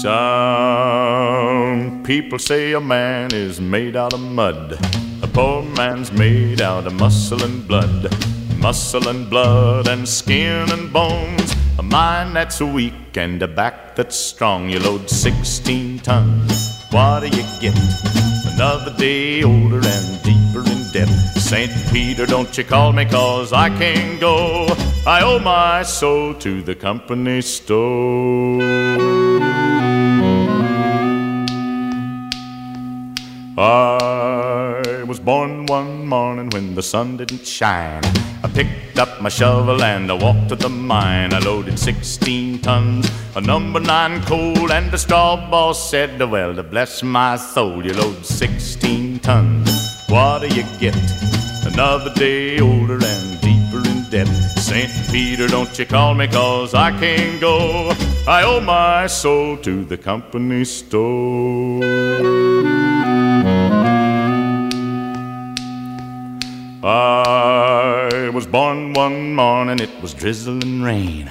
Some people say a man is made out of mud. A poor man's made out of muscle and blood. Muscle and blood and skin and bones. A mind that's weak and a back that's strong. You load 16 tons. What do you get? Another day older and deeper in debt. St. Peter, don't you call me, cause I can't go. I owe my soul to the company store. I was born one morning when the sun didn't shine. I picked up my shovel and I walked to the mine. I loaded 16 tons of number nine coal, and the straw boss said, Well, to bless my soul, you load 16 tons. What do you get? Another day older and deeper in debt. St. Peter, don't you call me, cause I can't go. I owe my soul to the company store. I was born one morning, it was drizzling rain.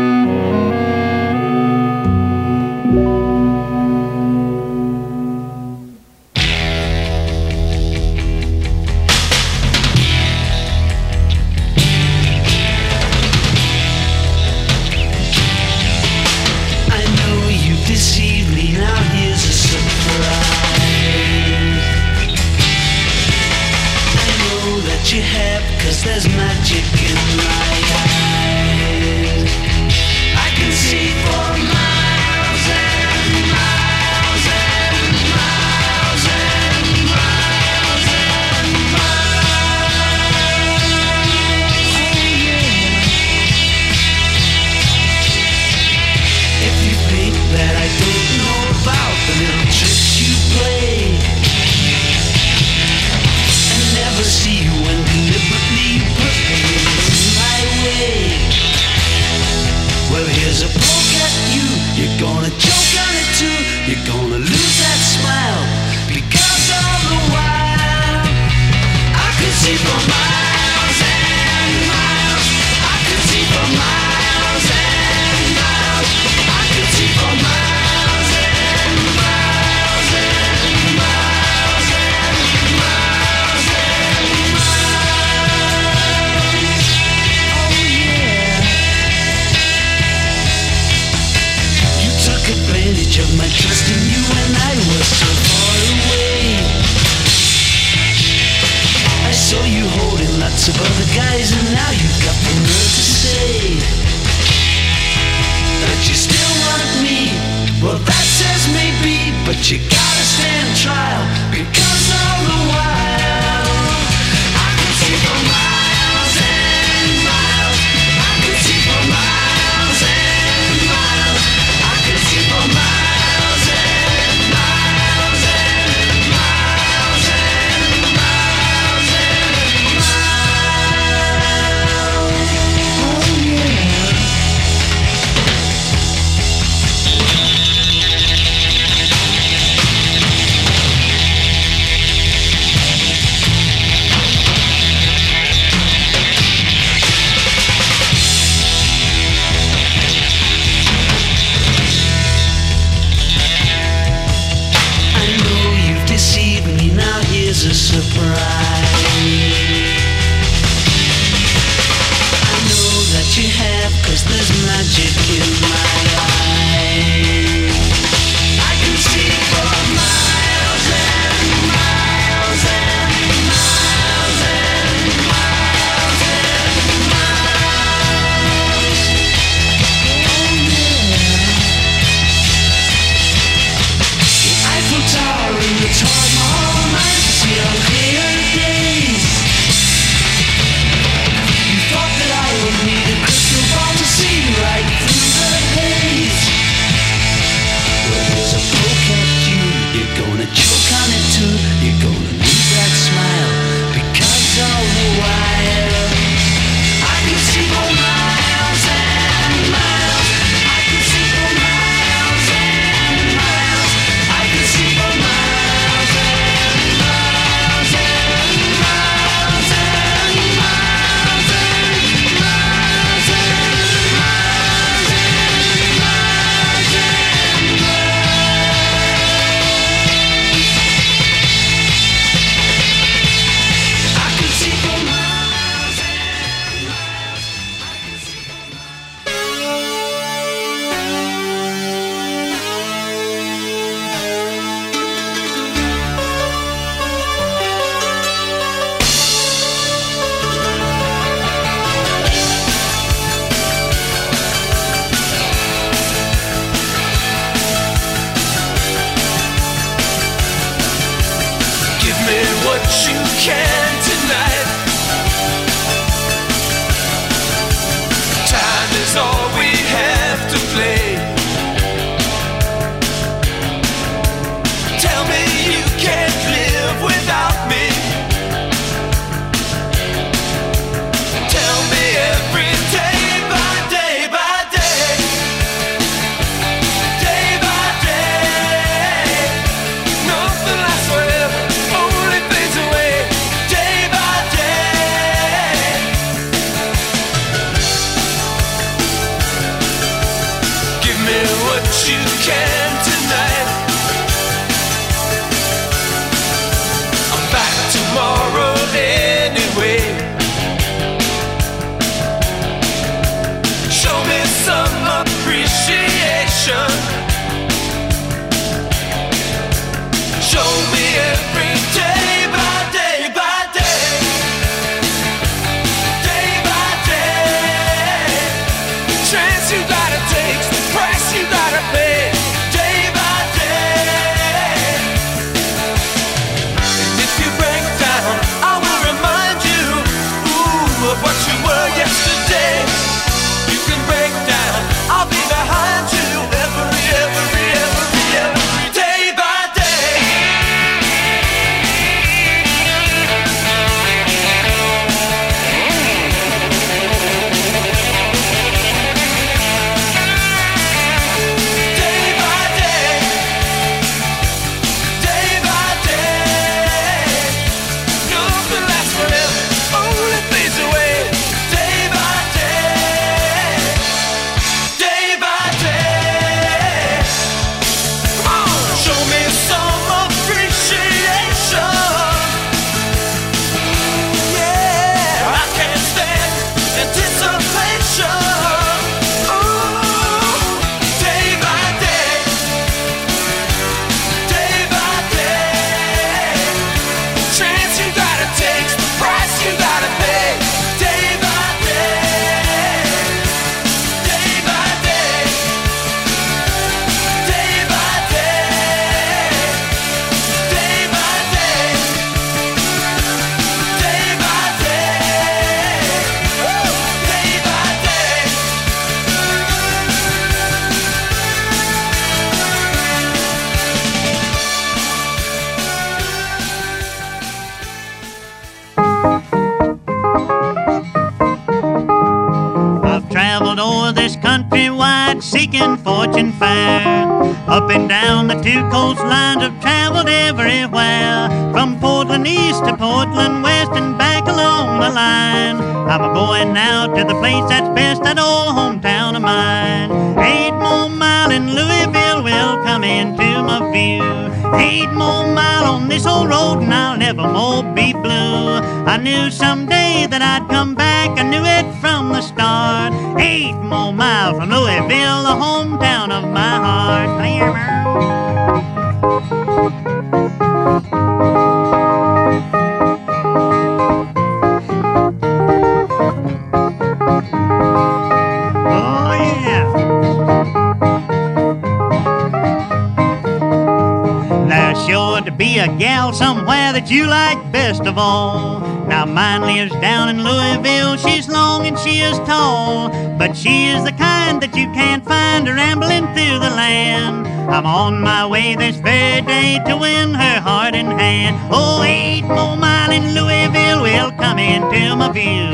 But she is the kind that you can't find rambling through the land. I'm on my way this very day to win her heart and hand. Oh, eight more mile in Louisville will come into my view.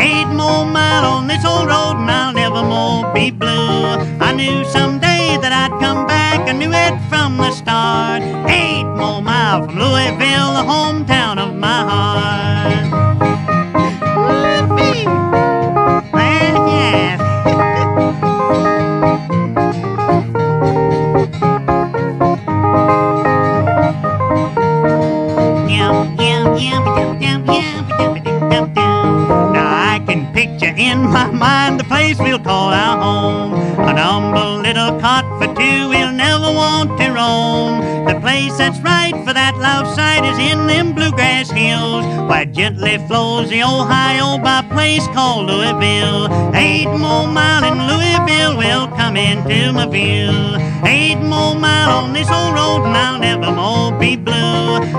Eight more mile on this old road and I'll never more be blue. I knew someday that I'd come back. I knew it from the start. Eight more mile from Louisville, the hometown of my heart. In my mind the place we'll call our home. An humble little cot for two we'll never want to roam. The place that's right for that love site is in them bluegrass hills, where gently flows the Ohio by a place called Louisville. Eight more mile in Louisville will come into my view. Eight more mile on this old road and I'll never more be blue.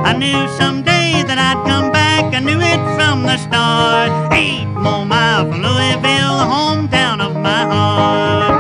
I knew someday that I'd come back. I knew it from the start. Eight more mile from Louisville, the hometown of my heart.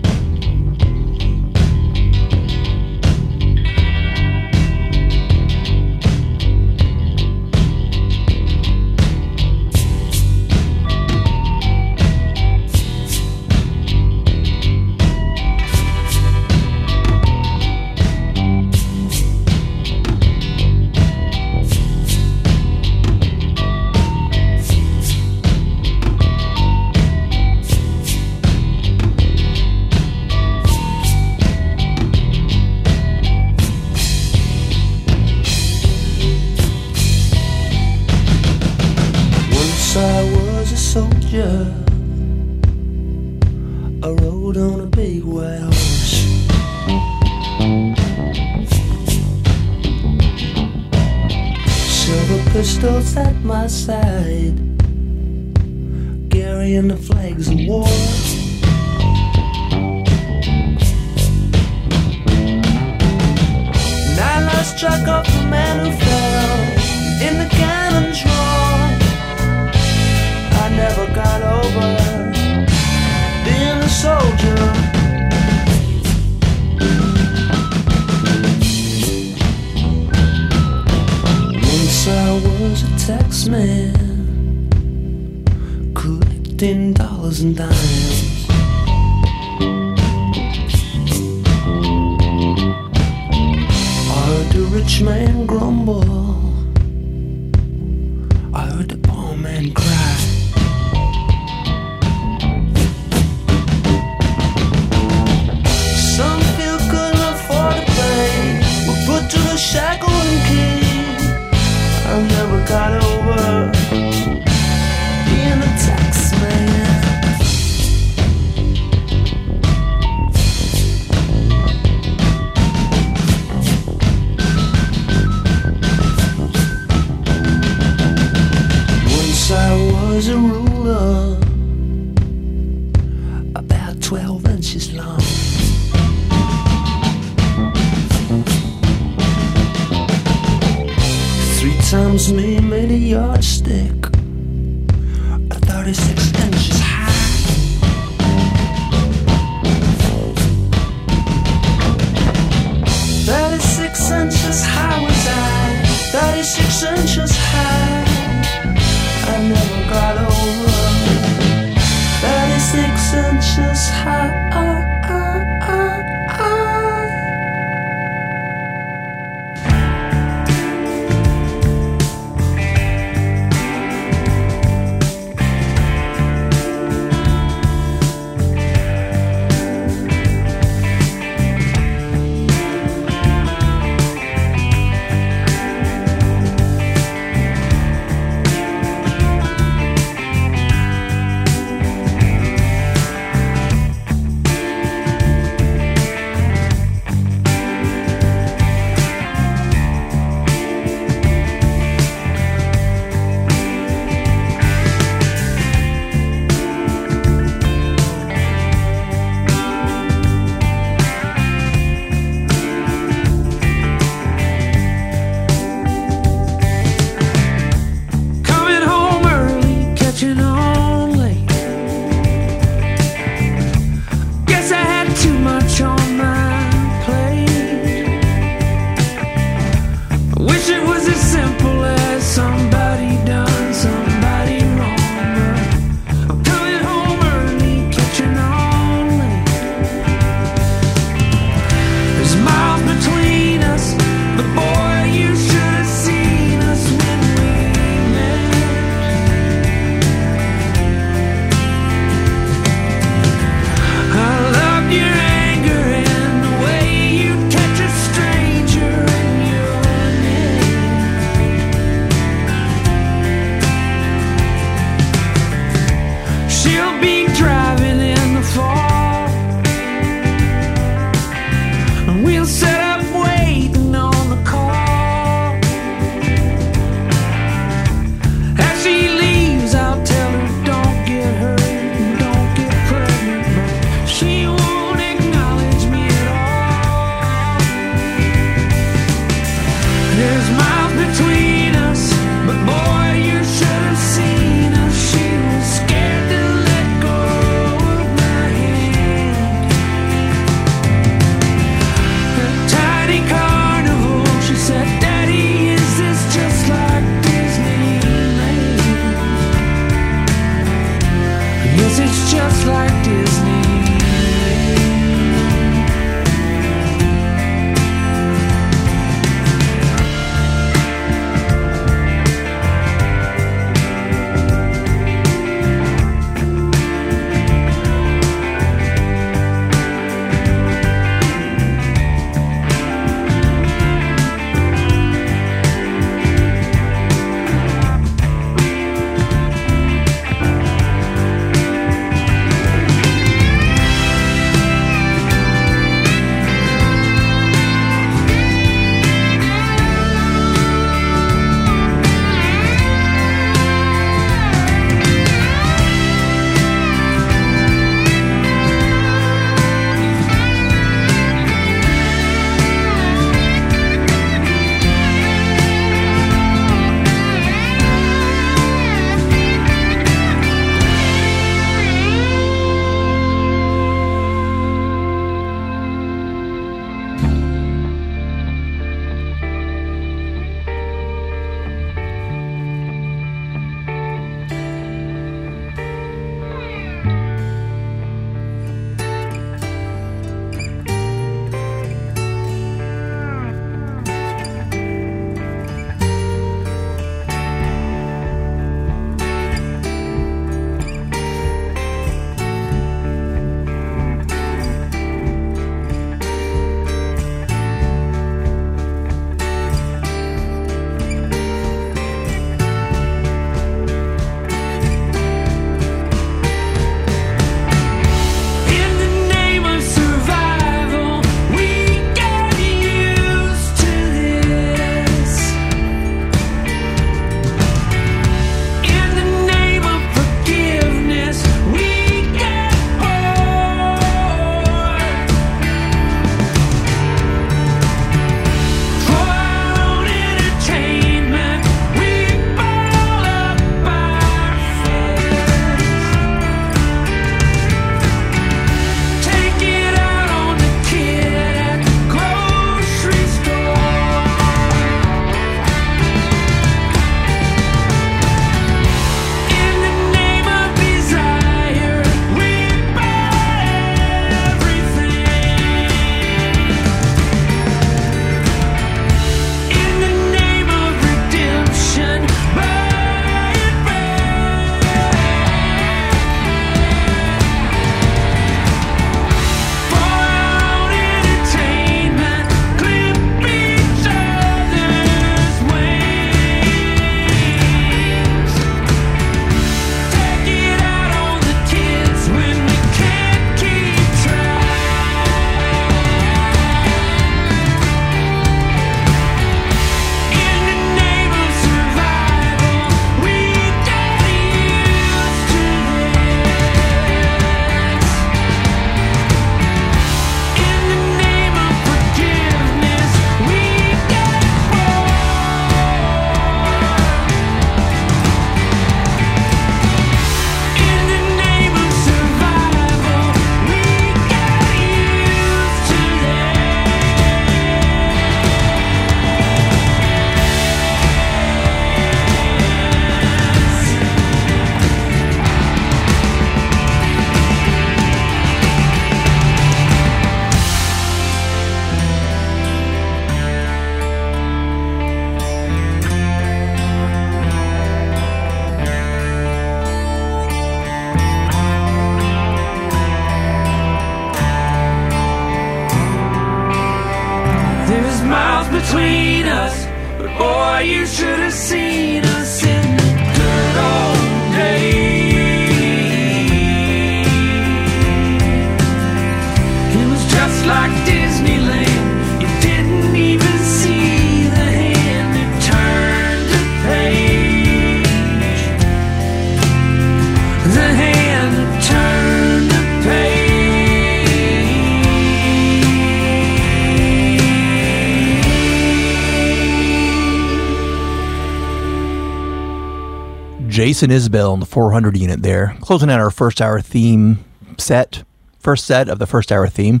Jason Isbell in the 400 unit there, closing out our first hour theme set, first set of the first hour theme,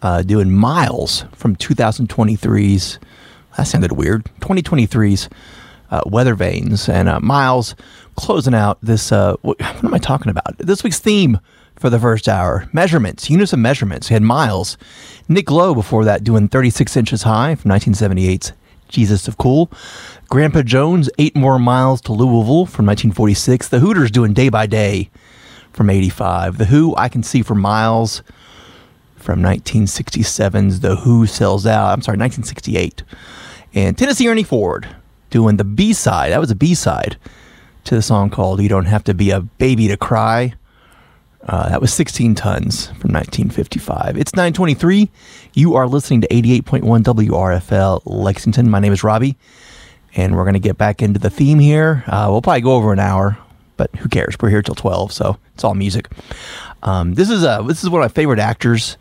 uh, doing Miles from 2023's, that sounded weird, 2023's uh, Weather Vanes. And uh, Miles closing out this, uh, what, what am I talking about? This week's theme for the first hour measurements, units of measurements. We had Miles, Nick Lowe before that doing 36 inches high from 1978's Jesus of Cool. Grandpa Jones, Eight More Miles to Louisville from 1946. The Hooters doing Day by Day from 85. The Who, I Can See for Miles from 1967's The Who Sells Out. I'm sorry, 1968. And Tennessee Ernie Ford doing the B side. That was a B side to the song called You Don't Have to Be a Baby to Cry. Uh, that was 16 tons from 1955. It's 923. You are listening to 88.1 WRFL Lexington. My name is Robbie, and we're going to get back into the theme here. Uh, we'll probably go over an hour, but who cares? We're here till 12, so it's all music. Um, this is uh, this is one of my favorite actors.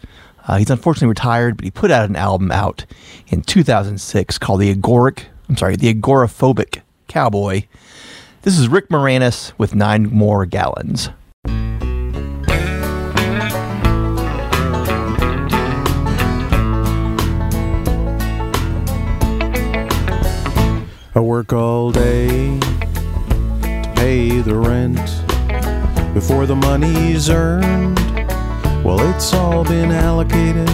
Uh, he's unfortunately retired, but he put out an album out in 2006 called the Agoric. I'm sorry, the Agoraphobic Cowboy. This is Rick Moranis with nine more gallons. I work all day to pay the rent before the money's earned. Well, it's all been allocated.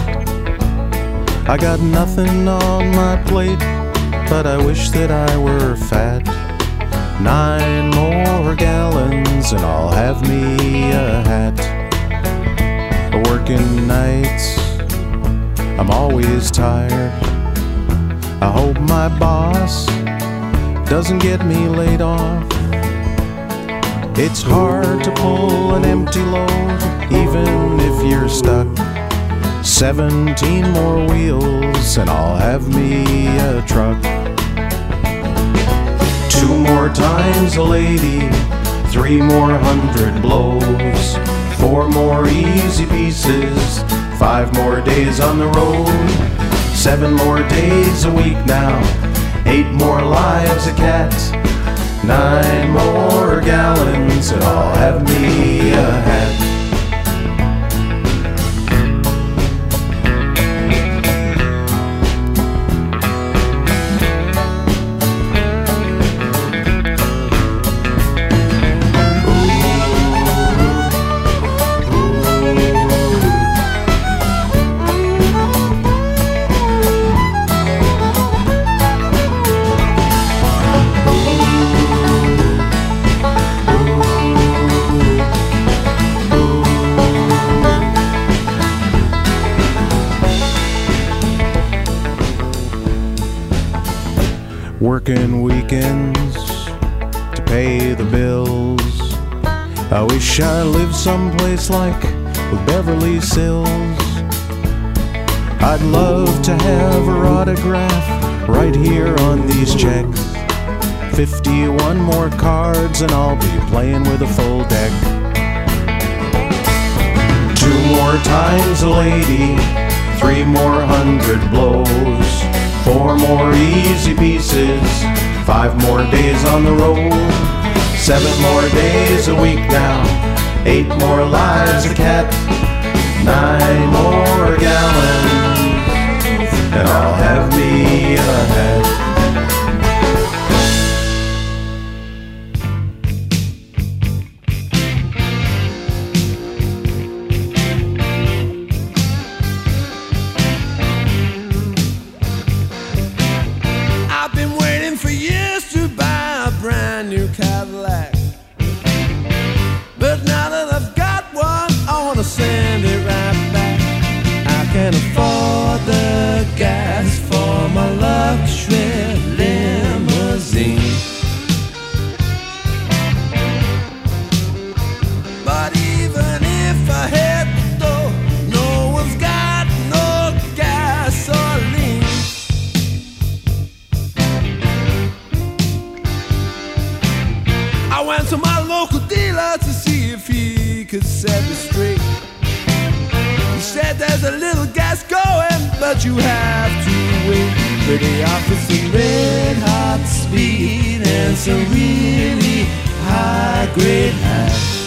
I got nothing on my plate, but I wish that I were fat. Nine more gallons, and I'll have me a hat. Working nights, I'm always tired. I hope my boss doesn't get me laid off. It's hard to pull an empty load, even if you're stuck. Seventeen more wheels, and I'll have me a truck. Two more times a lady, three more hundred blows, four more easy pieces, five more days on the road, seven more days a week now, eight more lives a cat, nine more gallons, and I'll have me a hat. Working weekends to pay the bills. I wish I lived someplace like with Beverly Sills. I'd love to have her autograph right here on these checks. 51 more cards, and I'll be playing with a full deck. Two more times a lady, three more hundred blows, four more easy pieces, five more days on the road, seven more days a week now, eight more lives a cat, nine more gallons, and I'll have me a hat. dirty office some red hot speed and some really high grade hats.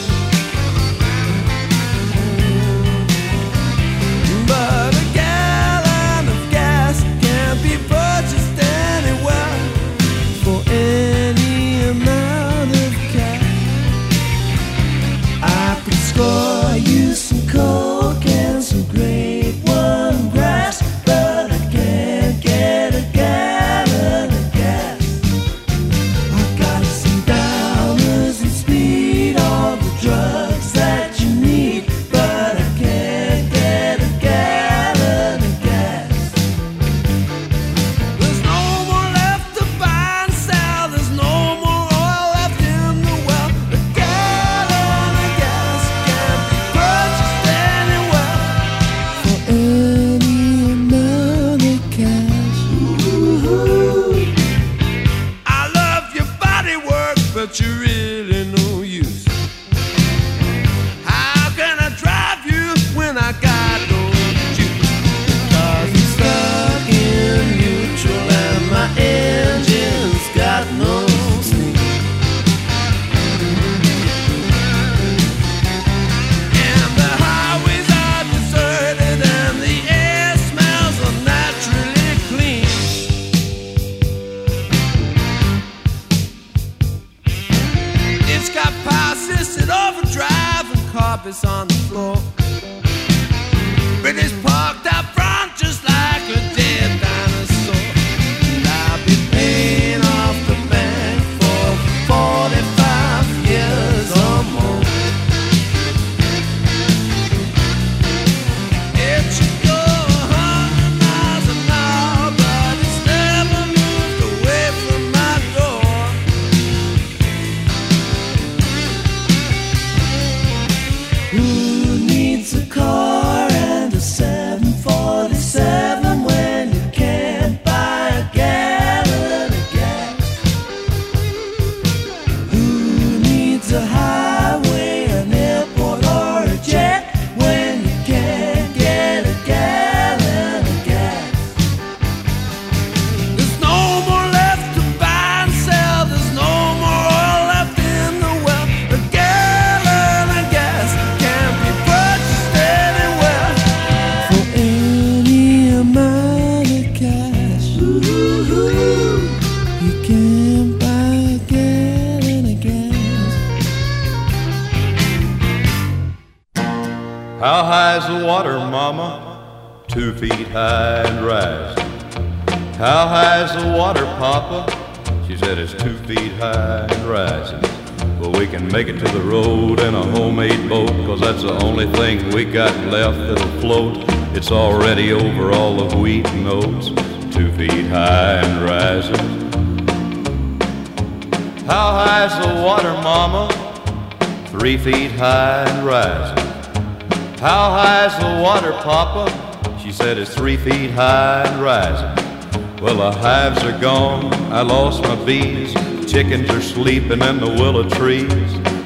bees. Chickens are sleeping in the willow trees.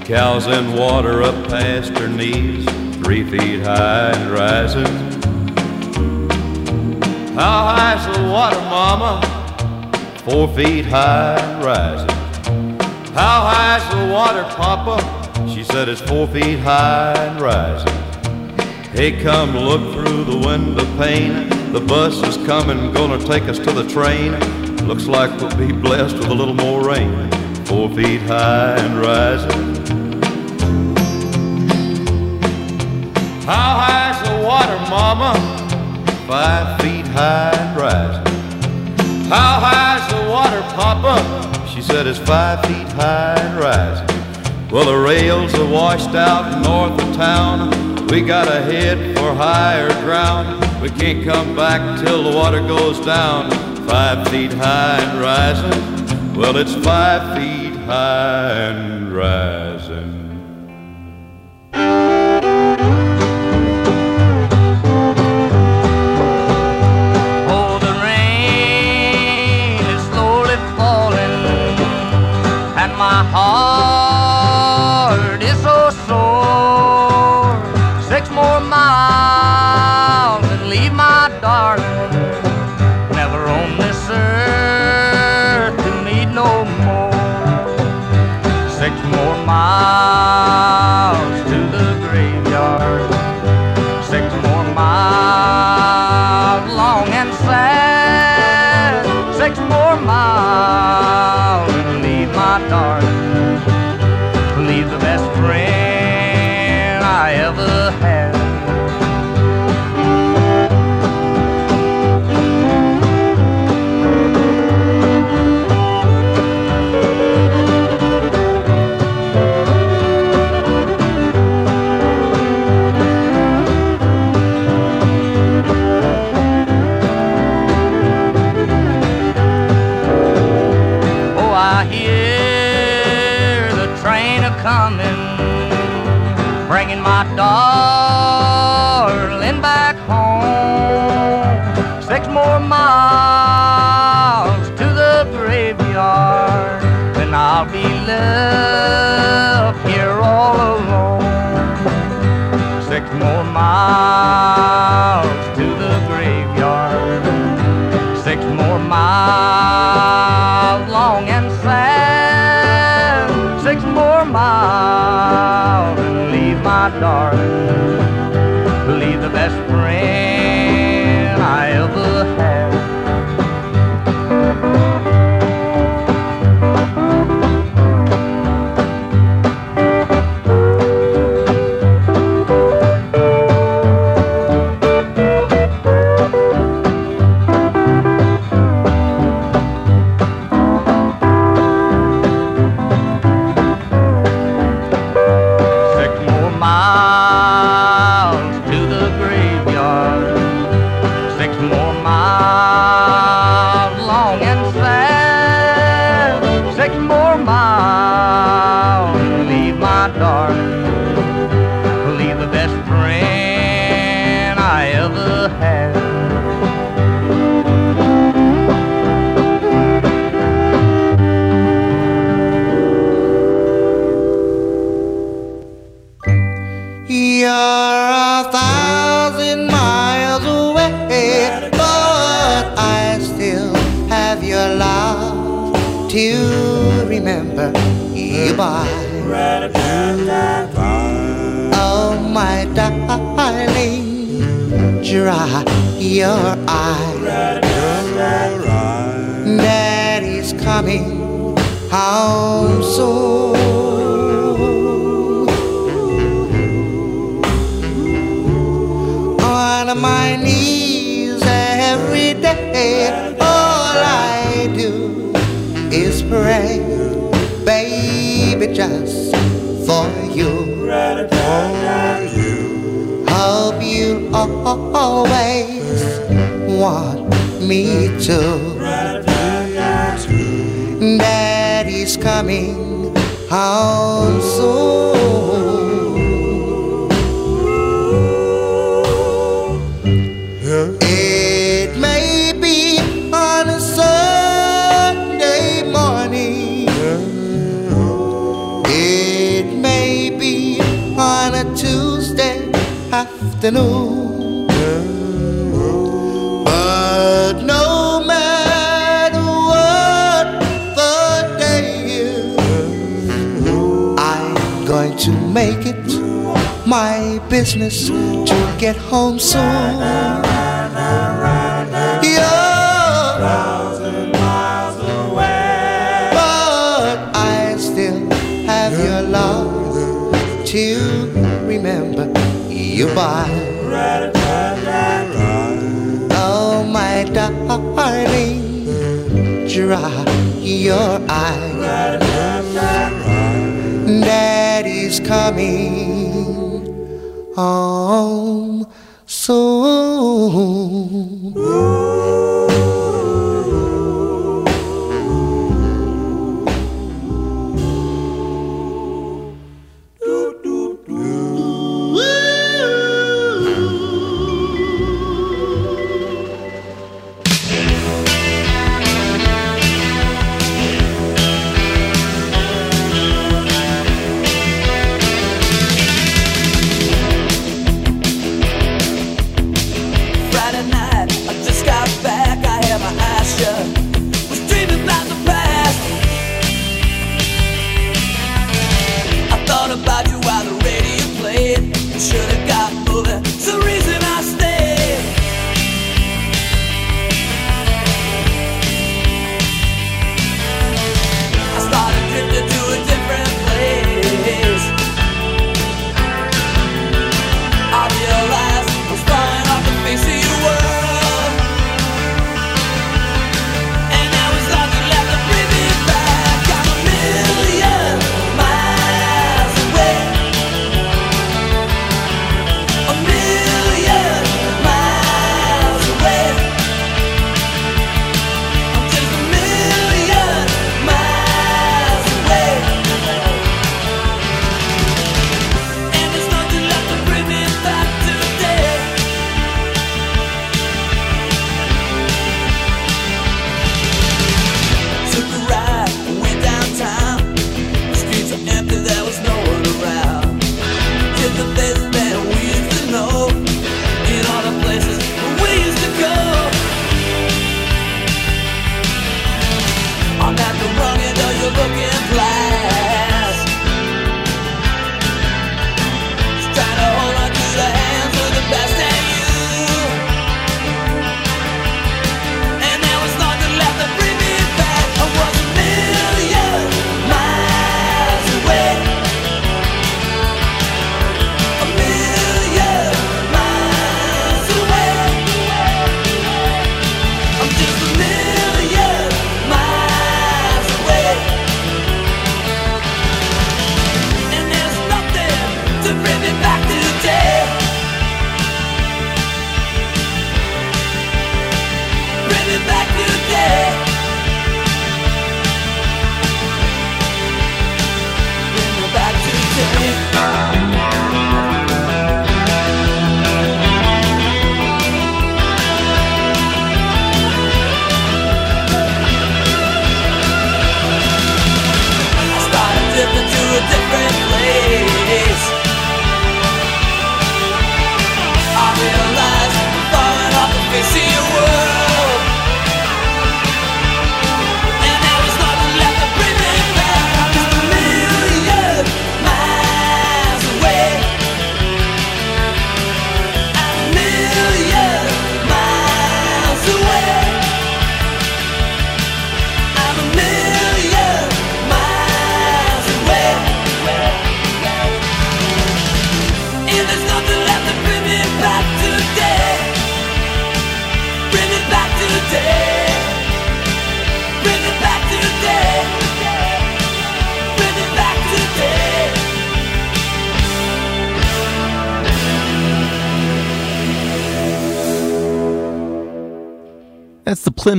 Cows in water up past her knees, three feet high and rising. How high's the water, mama? Four feet high and rising. How high's the water, papa? She said it's four feet high and rising. Hey, come look through the window pane. The bus is coming, gonna take us to the train. Looks like we'll be blessed with a little more rain, four feet high and rising. How high's the water, Mama? Five feet high and rising. How high's the water, Papa? She said it's five feet high and rising. Well, the rails are washed out north of town. We gotta head for higher ground. We can't come back till the water goes down five feet high and rising. Well, it's five feet high and rising. business to get home soon. But I still have your love to remember you by. Oh, my darling, dry your eyes. Daddy's coming. 好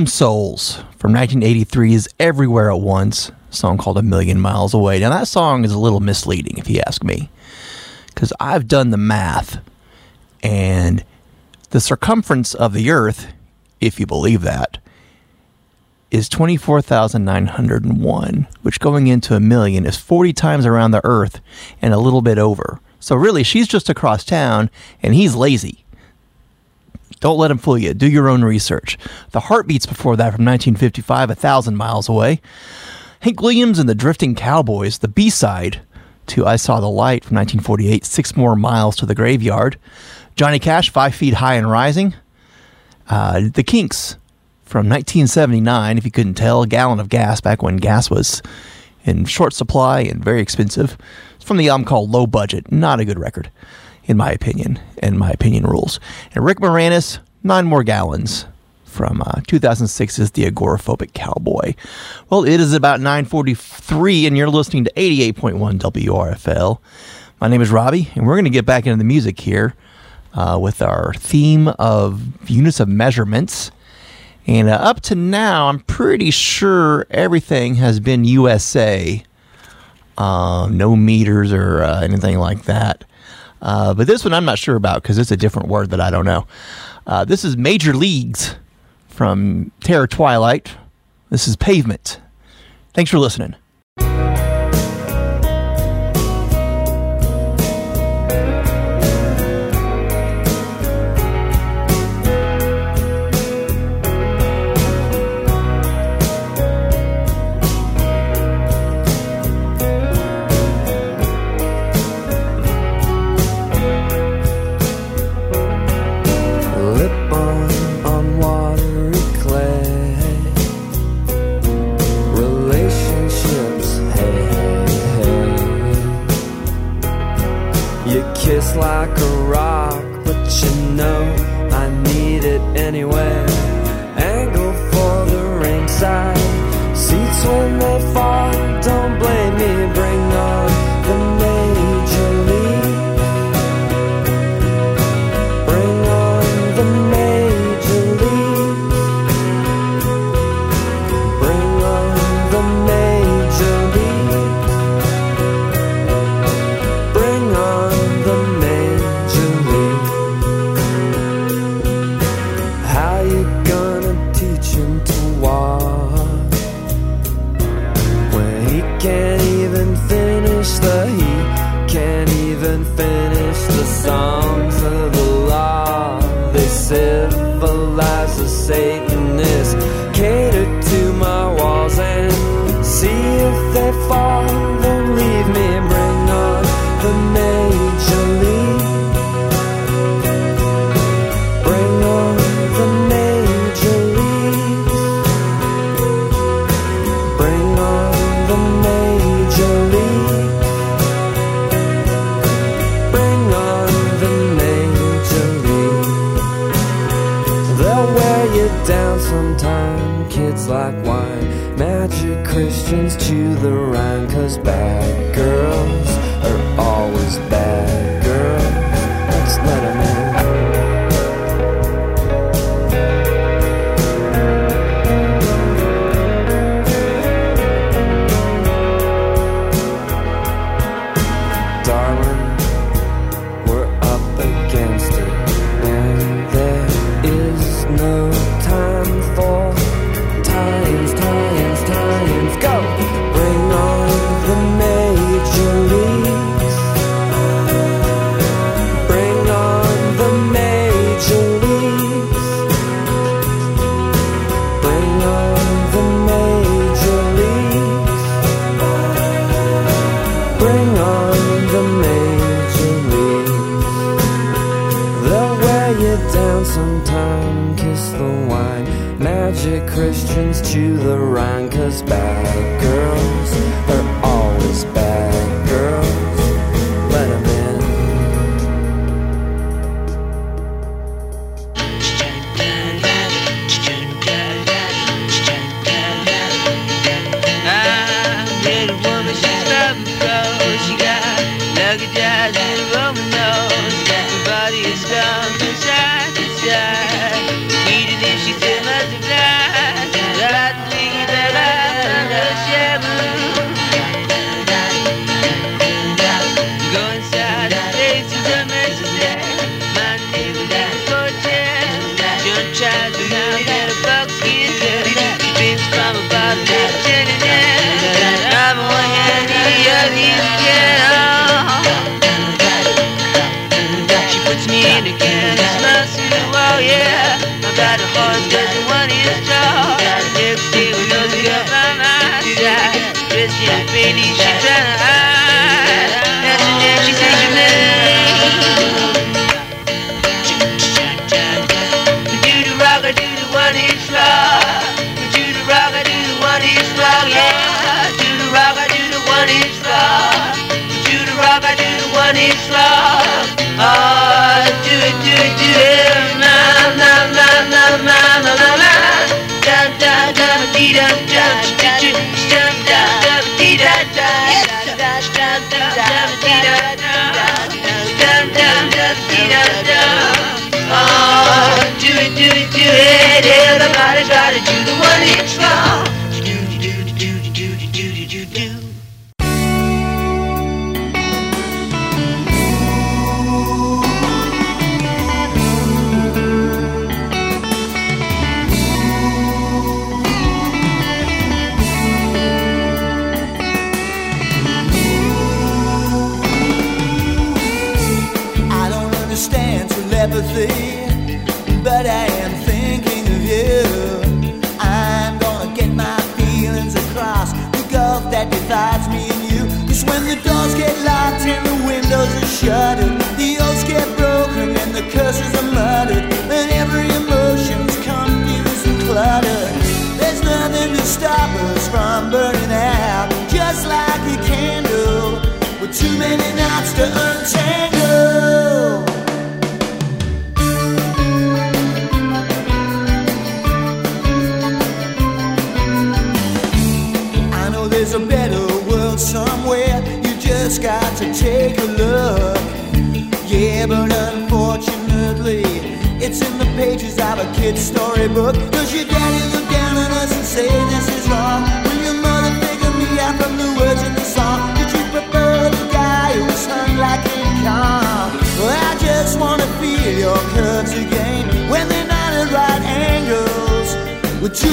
Souls from 1983's Everywhere at Once, song called A Million Miles Away. Now, that song is a little misleading, if you ask me, because I've done the math, and the circumference of the Earth, if you believe that, is 24,901, which going into a million is 40 times around the Earth and a little bit over. So, really, she's just across town, and he's lazy. Don't let them fool you. Do your own research. The Heartbeats before that from 1955, a thousand miles away. Hank Williams and the Drifting Cowboys, the B side to I Saw the Light from 1948, six more miles to the graveyard. Johnny Cash, Five Feet High and Rising. Uh, the Kinks from 1979, if you couldn't tell, a gallon of gas back when gas was in short supply and very expensive. It's from the album called Low Budget. Not a good record, in my opinion, and my opinion rules. And Rick Moranis, Nine More Gallons from uh, 2006's The Agoraphobic Cowboy. Well, it is about 9.43 and you're listening to 88.1 WRFL. My name is Robbie, and we're going to get back into the music here uh, with our theme of units of measurements. And uh, up to now, I'm pretty sure everything has been USA. Uh, no meters or uh, anything like that. Uh, but this one I'm not sure about because it's a different word that I don't know. Uh, this is Major Leagues from Terror Twilight. This is Pavement. Thanks for listening.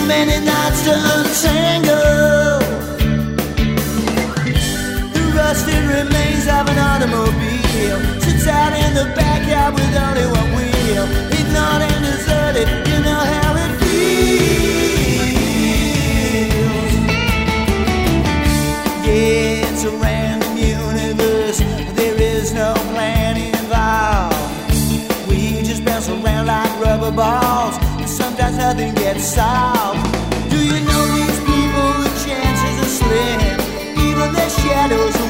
many knots to untangle. The rusted remains of an automobile sits out in the backyard with only one wheel. Ignored and deserted. nothing gets solved. Do you know these people The chances are slim? Even their shadows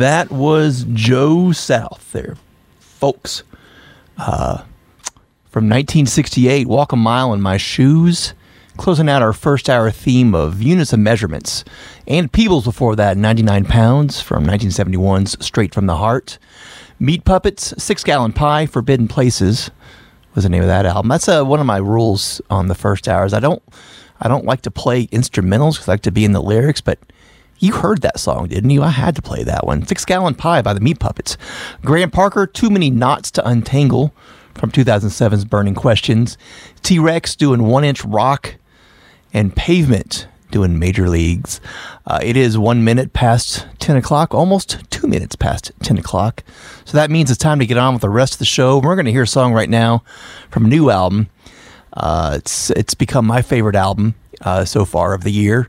That was Joe South there, folks. Uh, from 1968, Walk a Mile in My Shoes. Closing out our first hour theme of units of measurements. And Peebles before that, 99 Pounds from 1971's Straight from the Heart. Meat Puppets, Six Gallon Pie, Forbidden Places was the name of that album. That's uh, one of my rules on the first hours. I don't, I don't like to play instrumentals because I like to be in the lyrics, but you heard that song, didn't you? I had to play that one. Six Gallon Pie by the Meat Puppets. Graham Parker, Too Many Knots to Untangle from 2007's Burning Questions. T Rex doing One Inch Rock. And Pavement doing Major Leagues. Uh, it is one minute past 10 o'clock, almost two minutes past 10 o'clock. So that means it's time to get on with the rest of the show. We're going to hear a song right now from a new album. Uh, it's it's become my favorite album uh, so far of the year,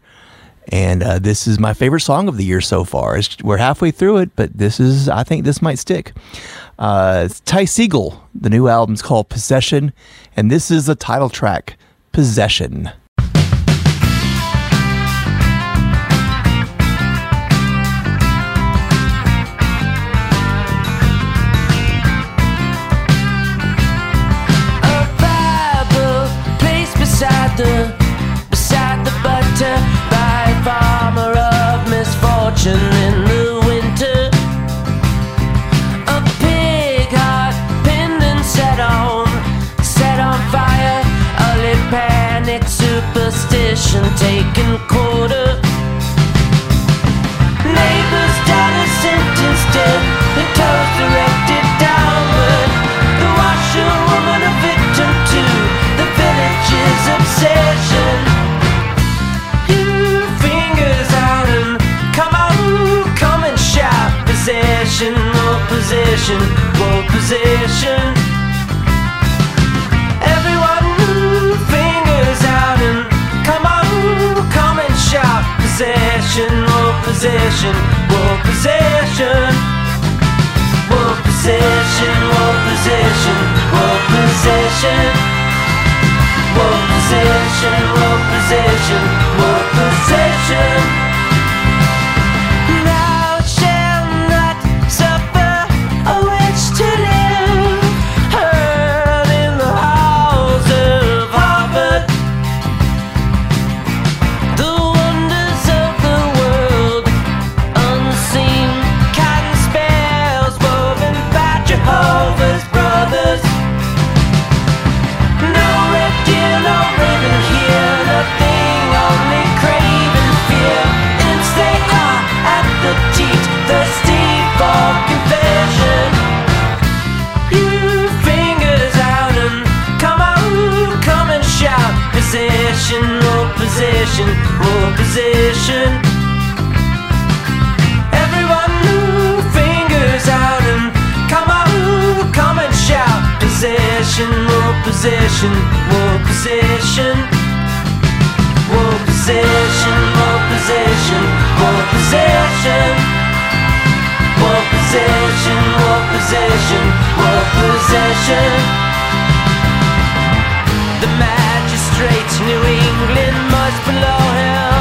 and uh, this is my favorite song of the year so far. It's, we're halfway through it, but this is I think this might stick. Uh, Ty Segall. The new album's called Possession, and this is the title track, Possession. Taken quarter. Neighbors done a sentence dead, the toes directed downward. The washerwoman a victim to the village's obsession. Your fingers out and come on, come and shout possession, more possession, more possession. Possession, possession, more possession. More possession, more possession, more possession. More possession, more possession, possession. Possession, more possession. More possession, more possession, more possession. More possession, more possession, more possession. The magistrate, New England, must below him.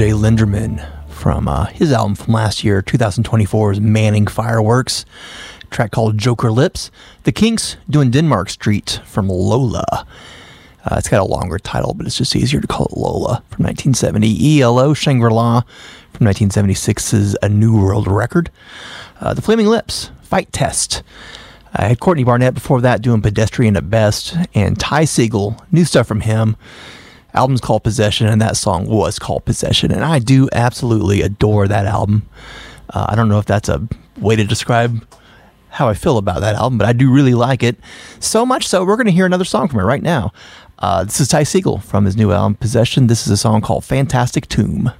MJ Lenderman from uh, his album from last year, 2024's Manning Fireworks, track called Joker Lips. The Kinks doing Denmark Street from Lola. Uh, it's got a longer title, but it's just easier to call it Lola from 1970. ELO Shangri La from 1976's A New World Record. Uh, the Flaming Lips, Fight Test. I had Courtney Barnett before that doing Pedestrian at Best, and Ty Segall, new stuff from him. Album's called Possession, and that song was called Possession, and I do absolutely adore that album. Uh, I don't know if that's a way to describe how I feel about that album, but I do really like it. So much so, we're going to hear another song from it right now. Uh, this is Ty Segall from his new album Possession. This is a song called Fantastic Tomb.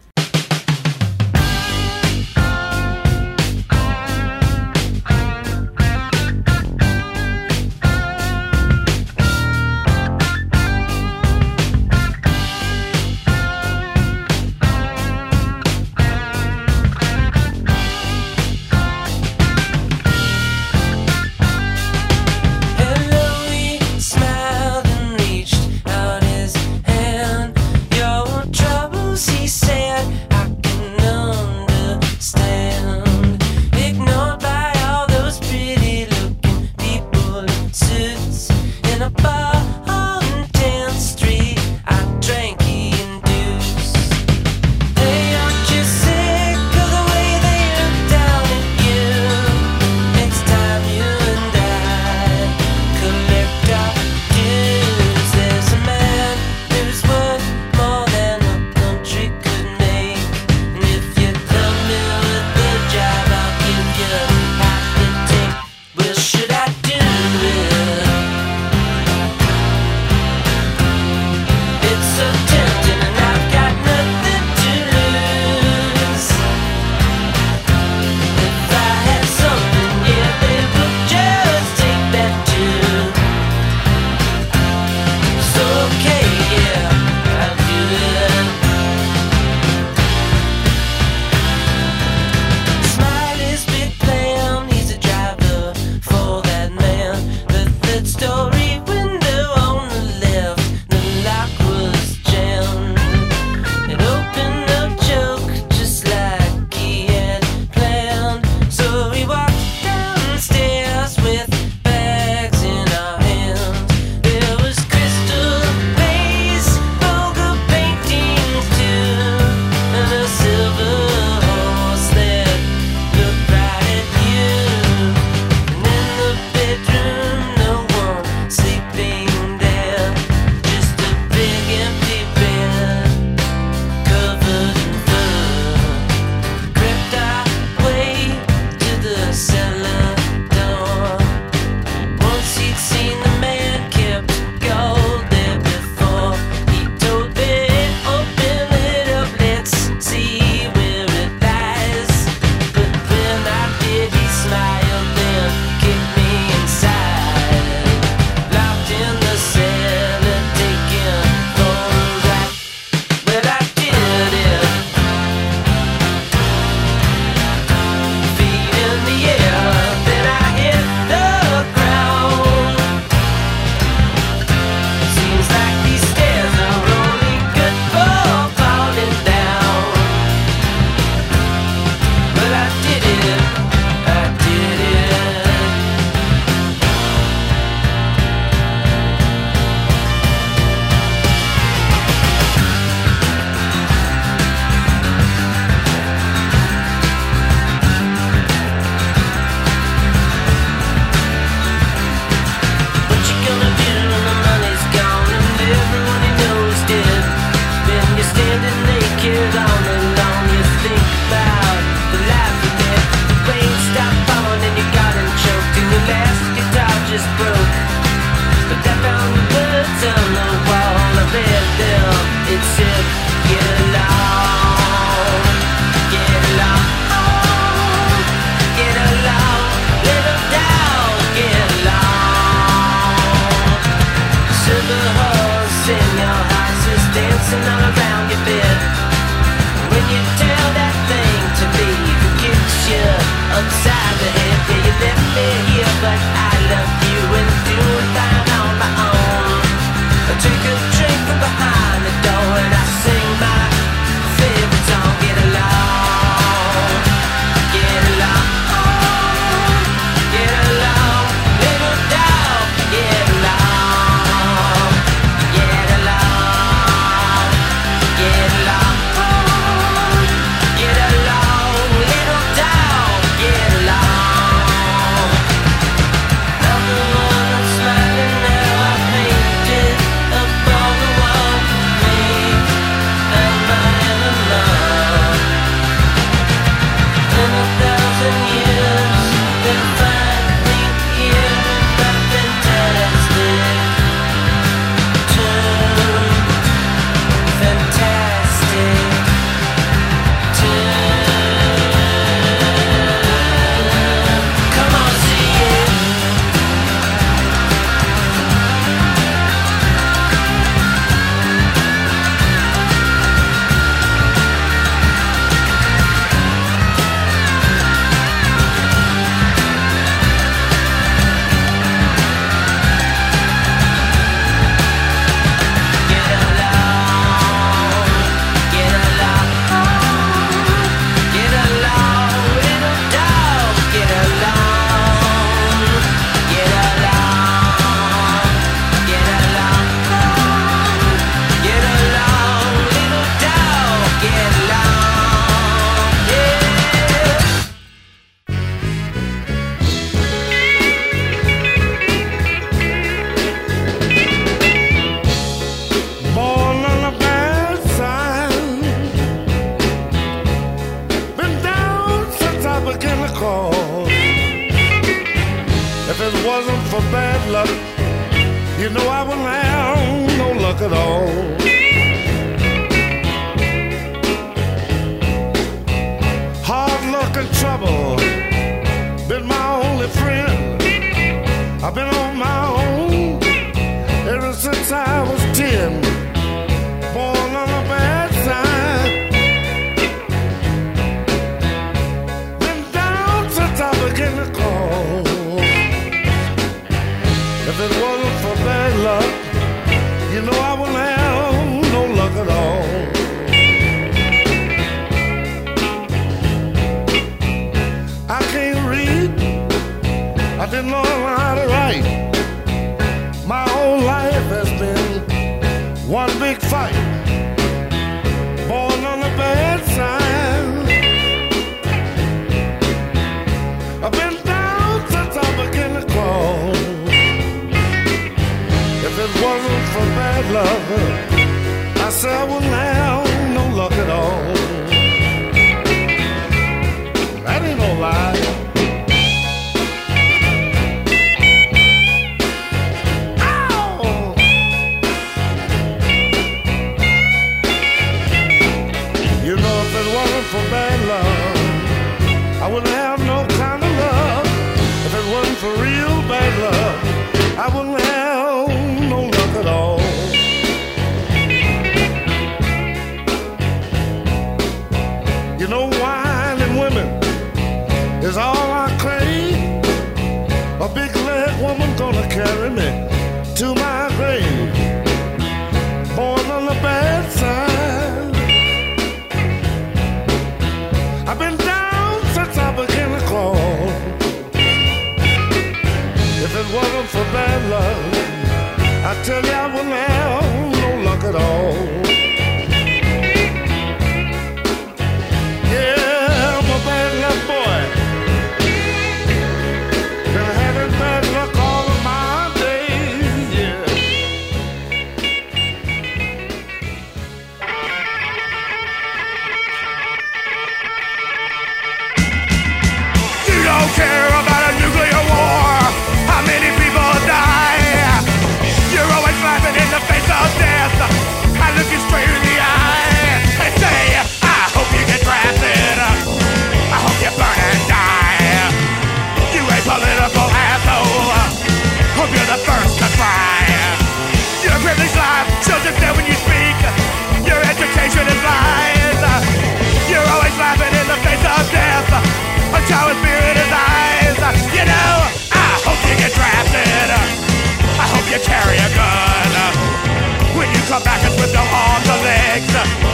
Come back and with no arms or legs.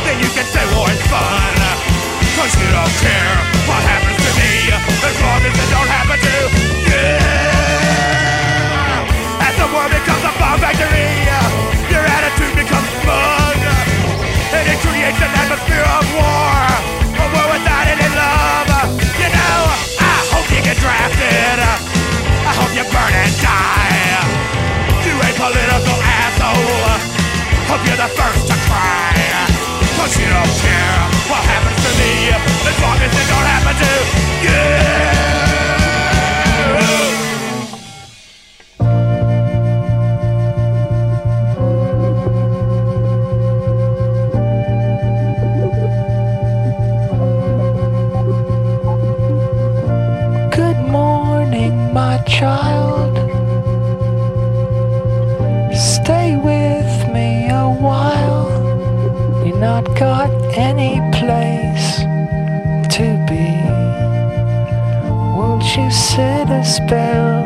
Then you can say war is fun. Cause you don't care what happens to me. As long as it don't happen to you. As the world becomes a bomb factory, your attitude becomes smug. And it creates an atmosphere of war. A war without any love. You know, I hope you get drafted. I hope you burn and die. You a political asshole. Hope you're the first to cry. Cause you don't care what happens to me as long as it don't happen to you. child got any place to be? Won't you sit a spell?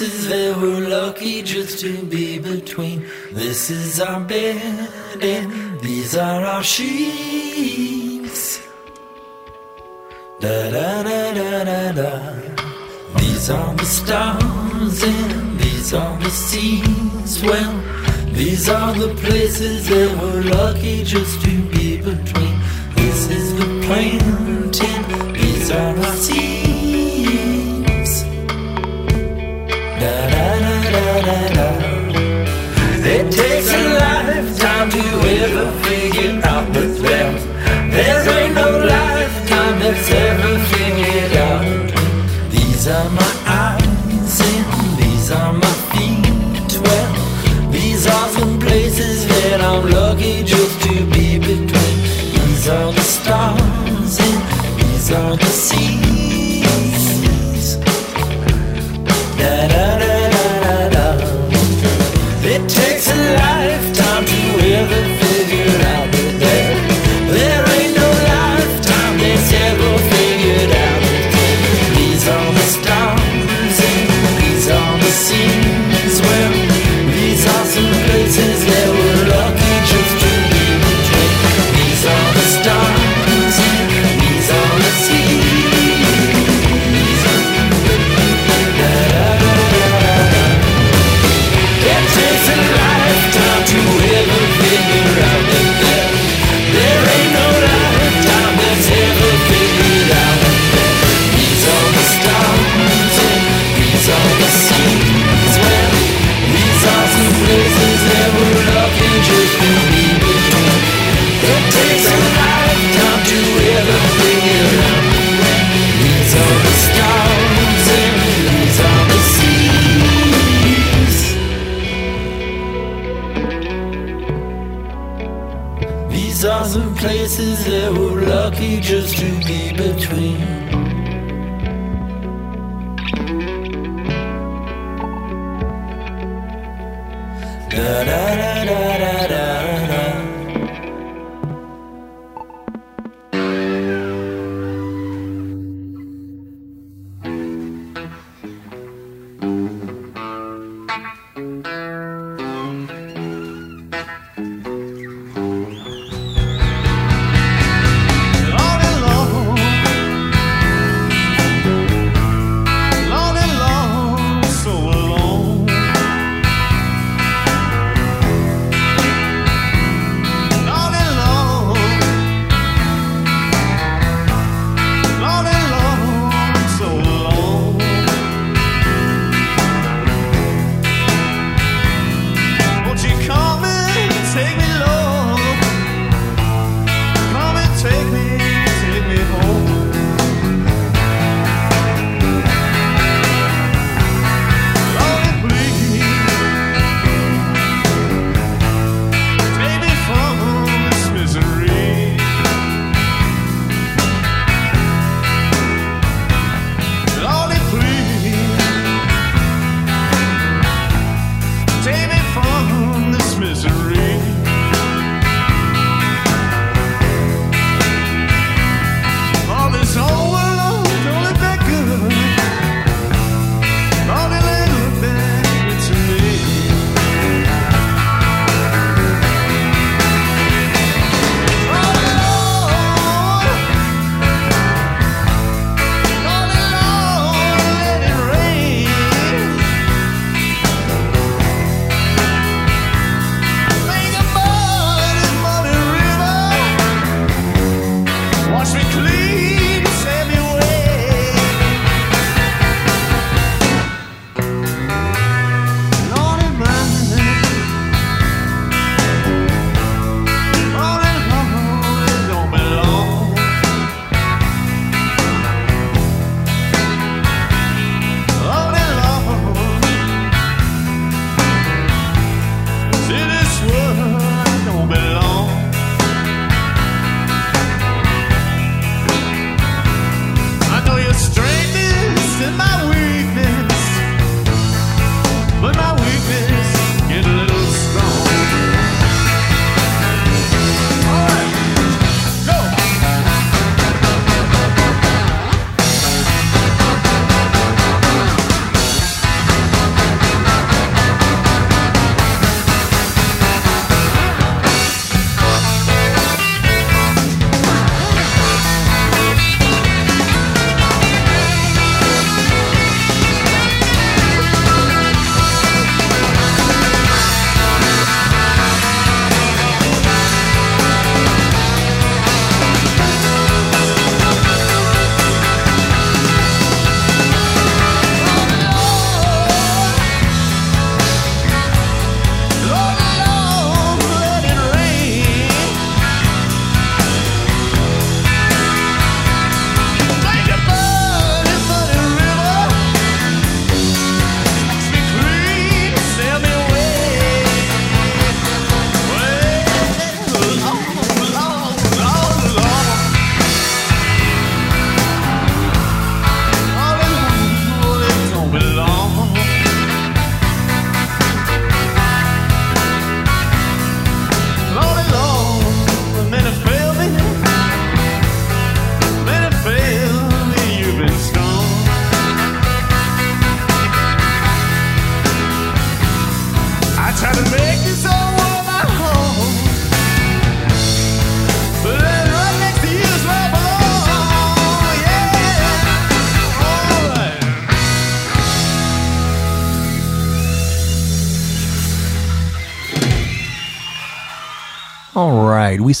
This is where we're lucky just to be between. This is our bed and these are our sheets. Da da da da da da. These are the stars and these are the seas. Well, these are the places that we're lucky just to be between. This is the plant and these are our seeds. ever figured out what's left. There ain't no lifetime that's ever figured out. These are my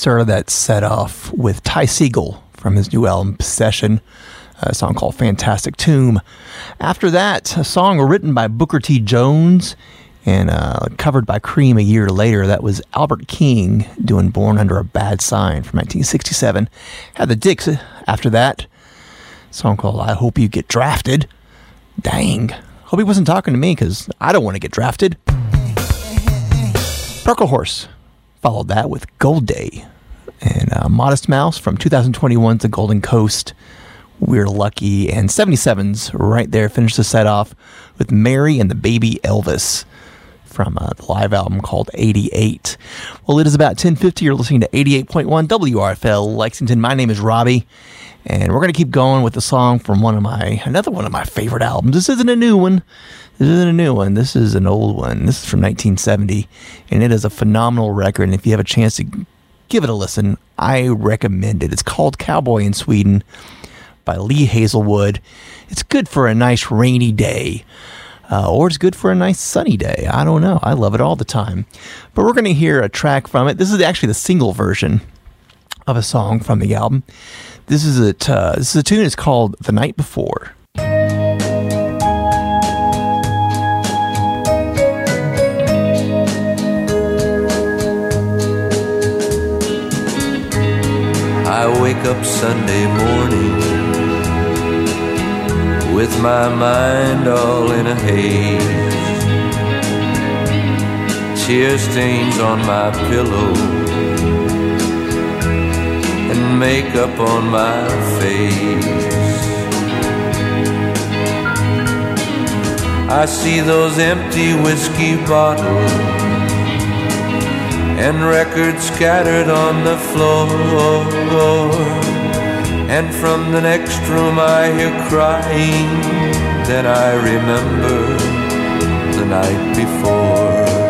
started that set off with Ty Segall from his new album Possession, a song called Fantastic Tomb. After that, a song written by Booker T. Jones and uh, covered by Cream a year later. That was Albert King doing Born Under a Bad Sign from 1967. Had the Dicks after that, song called I Hope You Get Drafted. Dang. Hope he wasn't talking to me because I don't want to get drafted. Purple Horse followed that with Gold Day and uh, Modest Mouse from 2021 to Golden Coast. We're lucky. And 77's right there finished the set off with Mary and the Baby Elvis from uh, the live album called 88. Well, it is about 1050. You're listening to 88.1 WRFL Lexington. My name is Robbie. And we're going to keep going with the song from one of my, another one of my favorite albums. This isn't a new one. This isn't a new one. This is an old one. This is from 1970. And it is a phenomenal record. And if you have a chance to give it a listen, I recommend it. It's called Cowboy in Sweden by Lee Hazlewood. It's good for a nice rainy day. Uh, or it's good for a nice sunny day. I don't know. I love it all the time. But we're going to hear a track from it. This is actually the single version of a song from the album. This is a uh, this is a tune. It's called "The Night Before." I wake up Sunday morning with my mind all in a haze. Tear stains on my pillow and makeup on my face. I see those empty whiskey bottles and records scattered on the floor. And from the next room I hear crying. Then I remember the night before.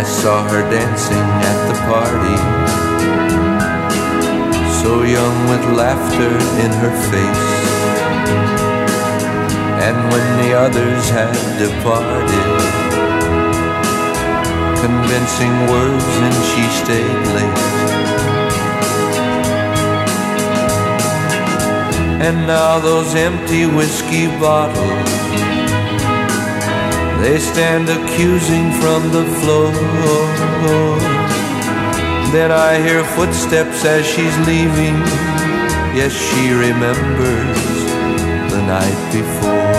I saw her dancing at the party so young with laughter in her face. And when the others had departed, convincing words, and she stayed late. And now those empty whiskey bottles, they stand accusing from the floor. Then I hear footsteps as she's leaving. Yes, she remembers the night before.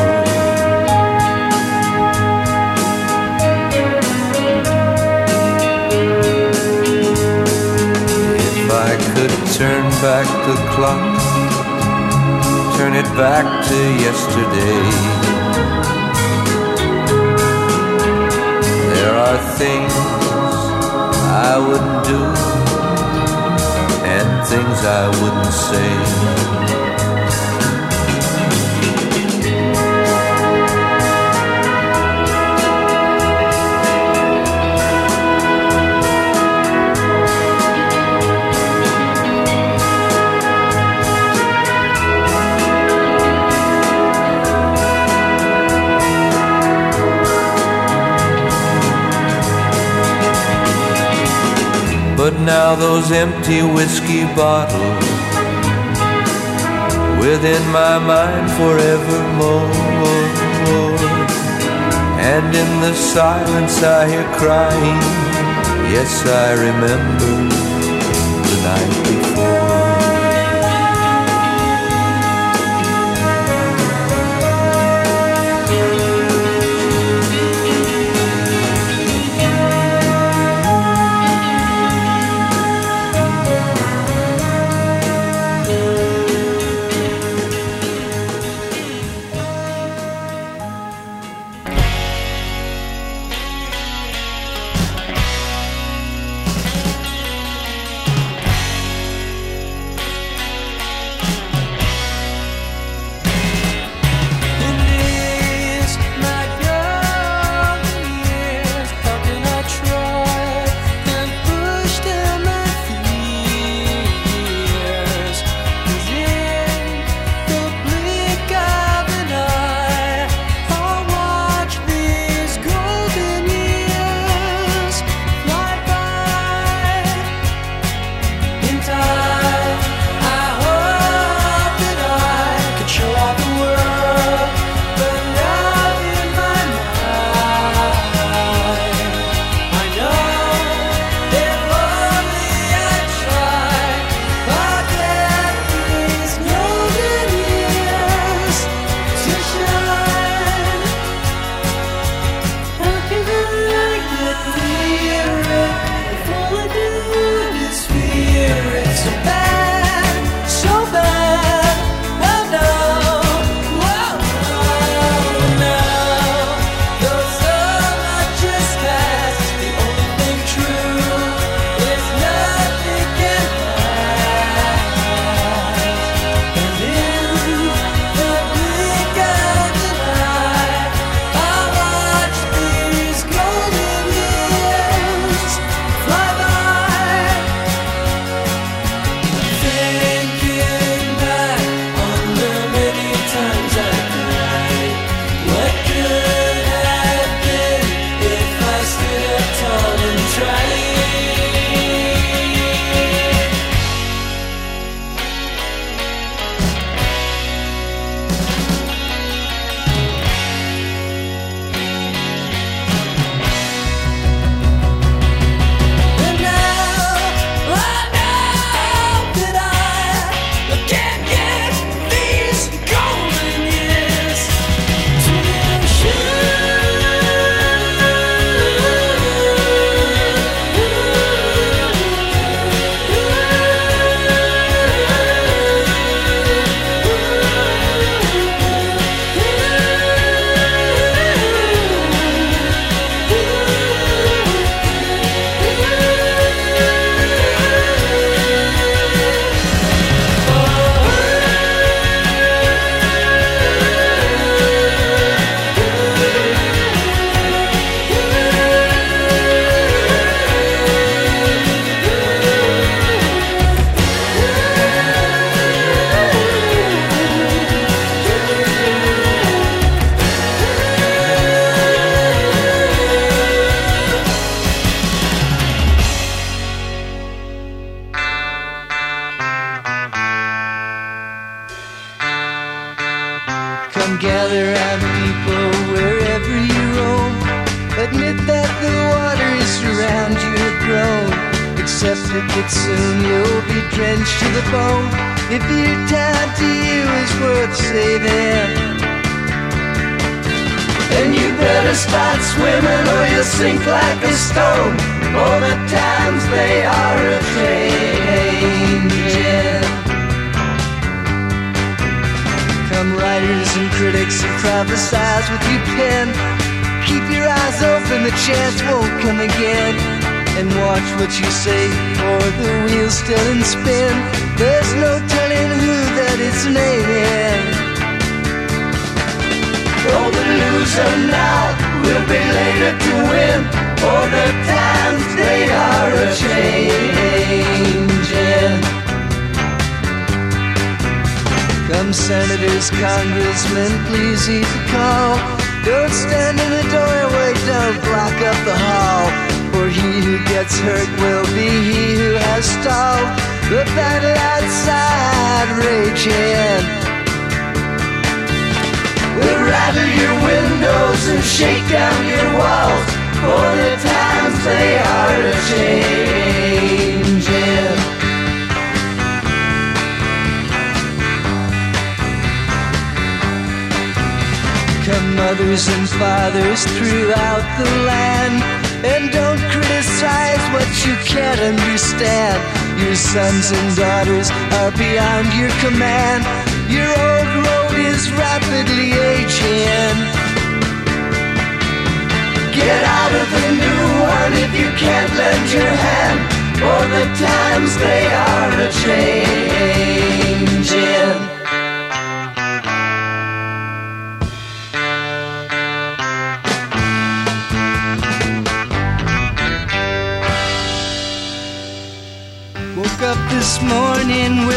Turn back the clock, turn it back to yesterday. There are things I wouldn't do and things I wouldn't say. Now those empty whiskey bottles within my mind forevermore. And in the silence I hear crying. Yes, I remember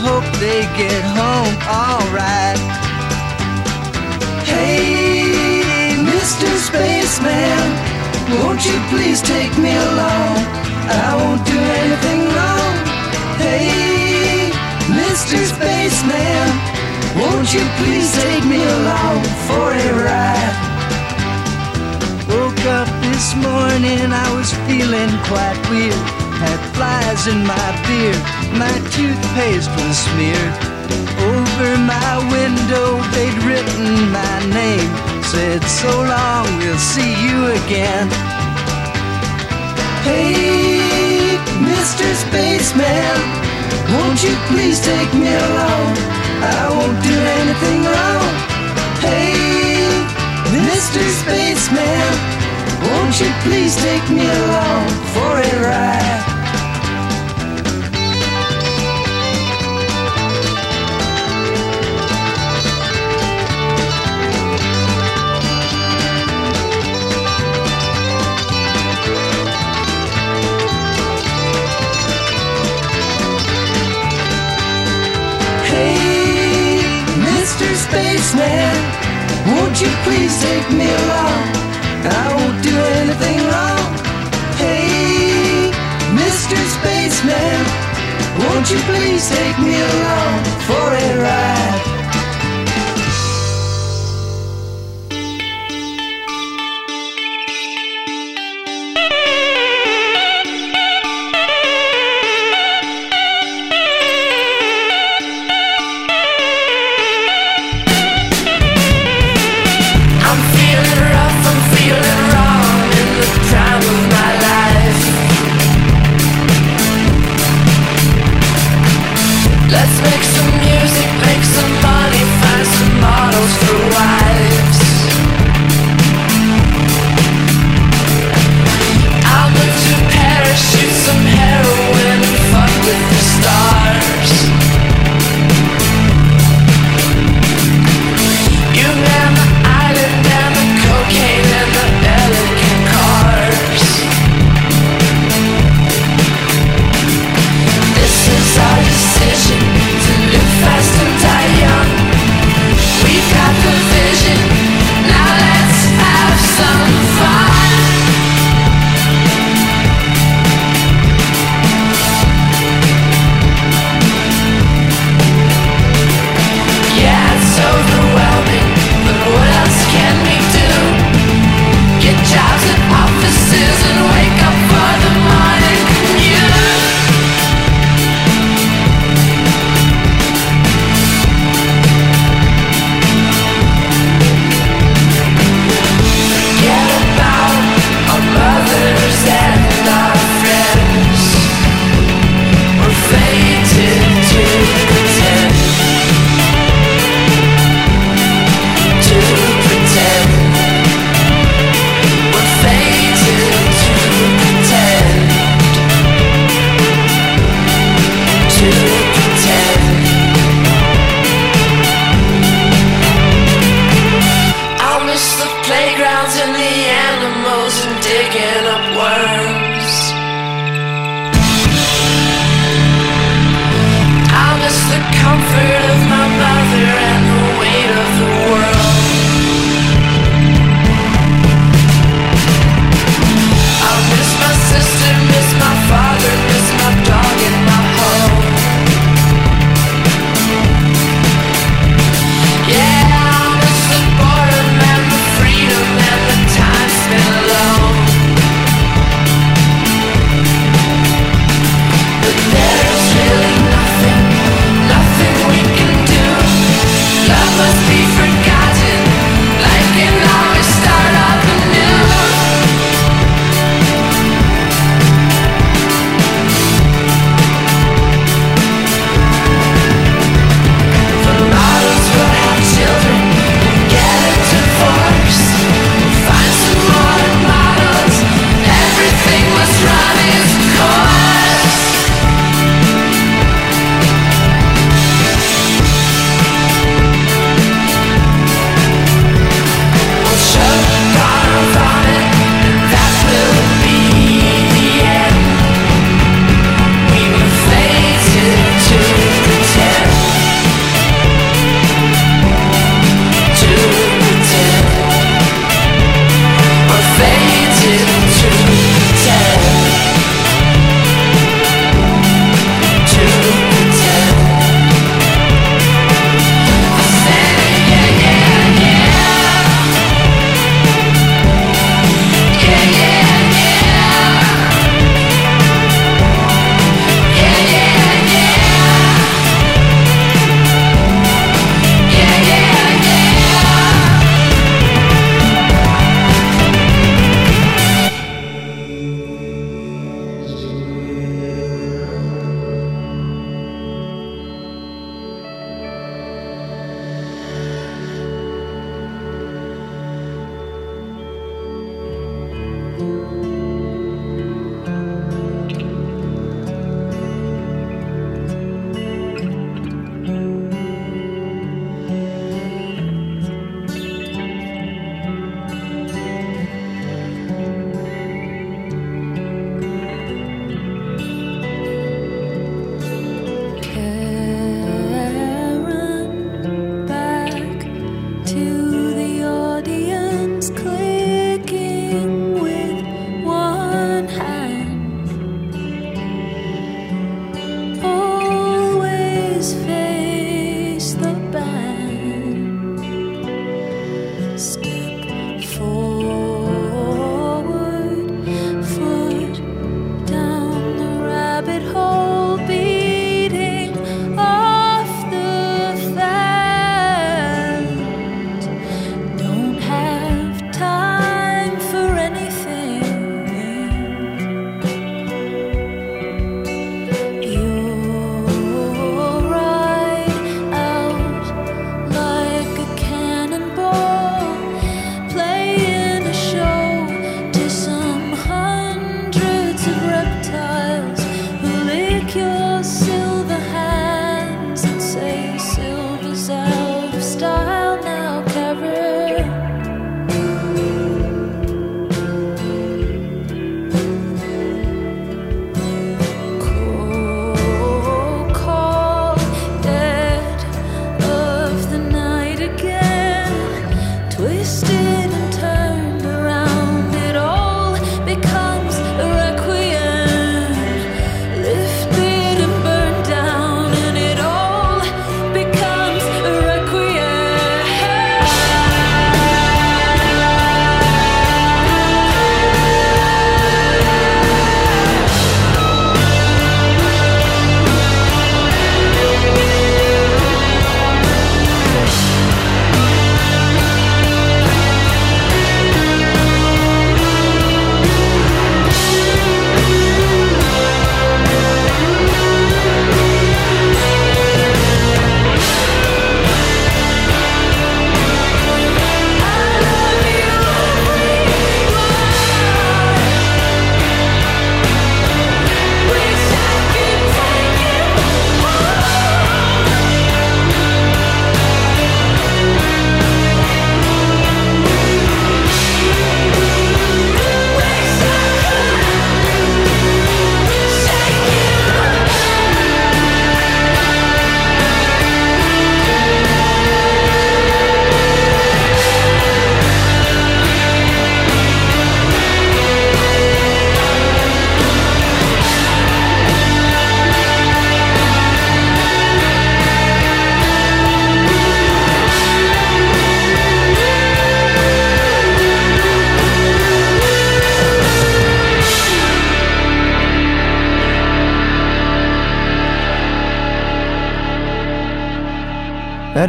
Hope they get home alright. Hey, Mr. Spaceman, won't you please take me along? I won't do anything wrong. Hey, Mr. Spaceman, won't you please take me along for a ride? Woke up this morning, I was feeling quite weird. Had flies in my beard, my toothpaste was smeared. Over my window, they'd written my name. Said, so long, we'll see you again. Hey, Mr. Spaceman, won't you please take me along? I won't do anything wrong. Hey, Mr. Spaceman, won't you please take me along for a ride? Spaceman, won't you please take me along? I won't do anything wrong. Hey, Mr. Spaceman, won't you please take me along for a ride?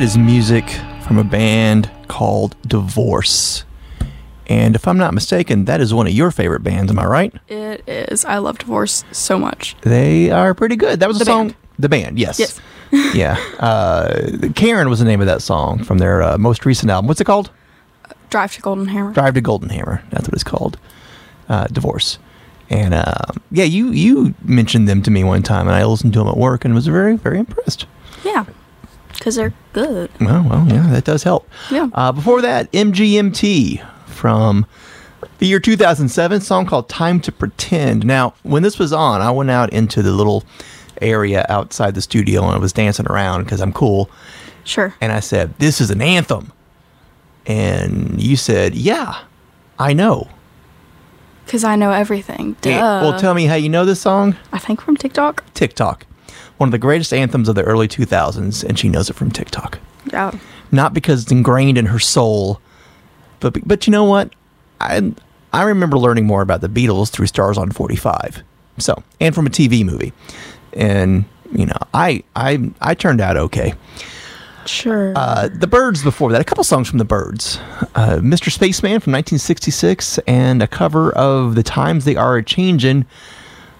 That is music from a band called Divorce. And if I'm not mistaken, that is one of your favorite bands, am I right? It is. I love Divorce so much. They are pretty good. That was a The song. band. The band, yes. Yes. yeah. Uh, Karen was the name of that song from their uh, most recent album. What's it called? Drive to Goldenhammer. Drive to Goldenhammer. That's what it's called. Uh, Divorce. And uh, yeah, you you mentioned them to me one time, and I listened to them at work and was very very impressed. Because they're good. Well, well, yeah, that does help. Yeah. Uh, before that, MGMT from the year 2007, song called "Time to Pretend." Now, when this was on, I went out into the little area outside the studio and I was dancing around because I'm cool. Sure. And I said, "This is an anthem," and you said, "Yeah, I know." Because I know everything. Duh. Yeah, Well, tell me how you know this song. I think from TikTok. TikTok, one of the greatest anthems of the early 2000s, and she knows it from TikTok. Yeah. Not because it's ingrained in her soul, but but you know what? I I remember learning more about the Beatles through Stars on 45. So, and from a TV movie. And, you know, I I I turned out okay. Sure. Uh, the Byrds before that, a couple songs from the Byrds. Uh, Mr. Spaceman from 1966 and a cover of The Times They Are a Changin',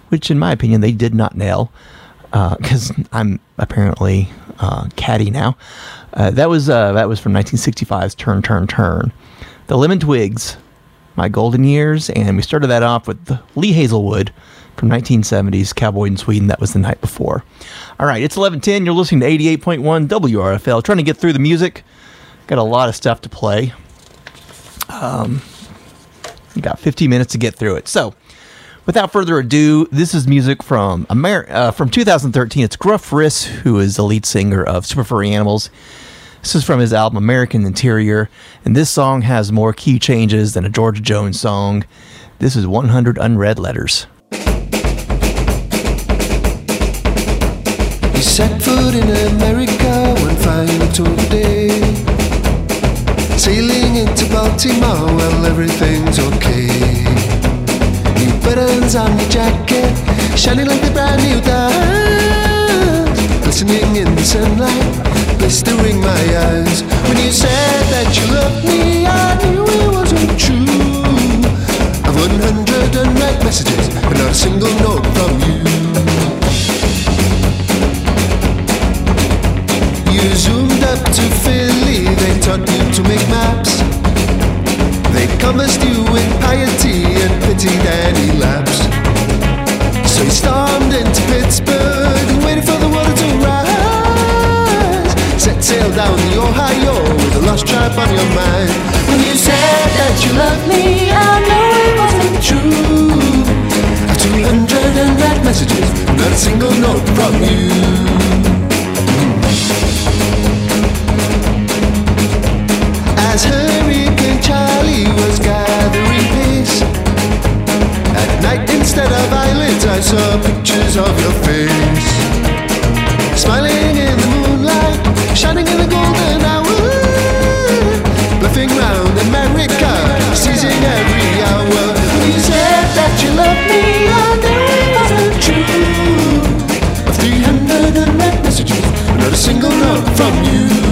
which in my opinion they did not nail because I'm apparently uh, catty now. Uh, that was uh, that was from 1965's Turn Turn Turn. The Lemon Twigs, My Golden Years, and we started that off with Lee Hazlewood from 1970's Cowboy in Sweden. That was the night before. All right, it's 11:10. You're listening to 88.1 WRFL. Trying to get through the music. Got a lot of stuff to play. Um, got 15 minutes to get through it. So, without further ado, this is music from Amer- uh, from 2013. It's Gruff Rhys, who is the lead singer of Super Furry Animals. This is from his album American Interior, and this song has more key changes than a George Jones song. This is 100 Unread Letters. He set foot in America one fine October day. Sailing into Baltimore, well, everything's okay. Buttons on your jacket, shining like the brand new diamonds. Glistening in the sunlight, blistering my eyes. When you said that you loved me, I knew it wasn't true. I've 100 unread messages, but not a single note from you. You zoomed up to Philly, they taught you to make maps. They you with piety and pity that he lapsed. So he stormed into Pittsburgh and waited for the water to rise. Set sail down the Ohio with a lost tribe on your mind. When you said that you loved me, I know it wasn't true. A 200 unread messages, not a single note from you. As Hurricane Charlie was gathering pace At night instead of violets I saw pictures of your face. Smiling in the moonlight, shining in the golden hour. Bluffing round America, seizing every hour. You said that you loved me, knew it wasn't true. Of 300 unread messages, not a single note from you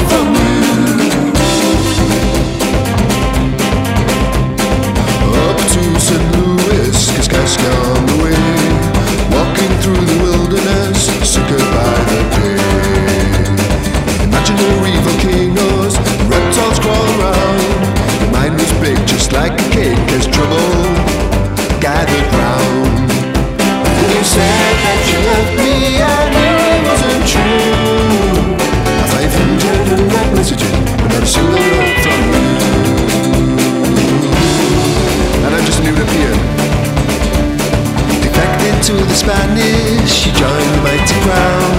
vanish. She joined the mighty crowd.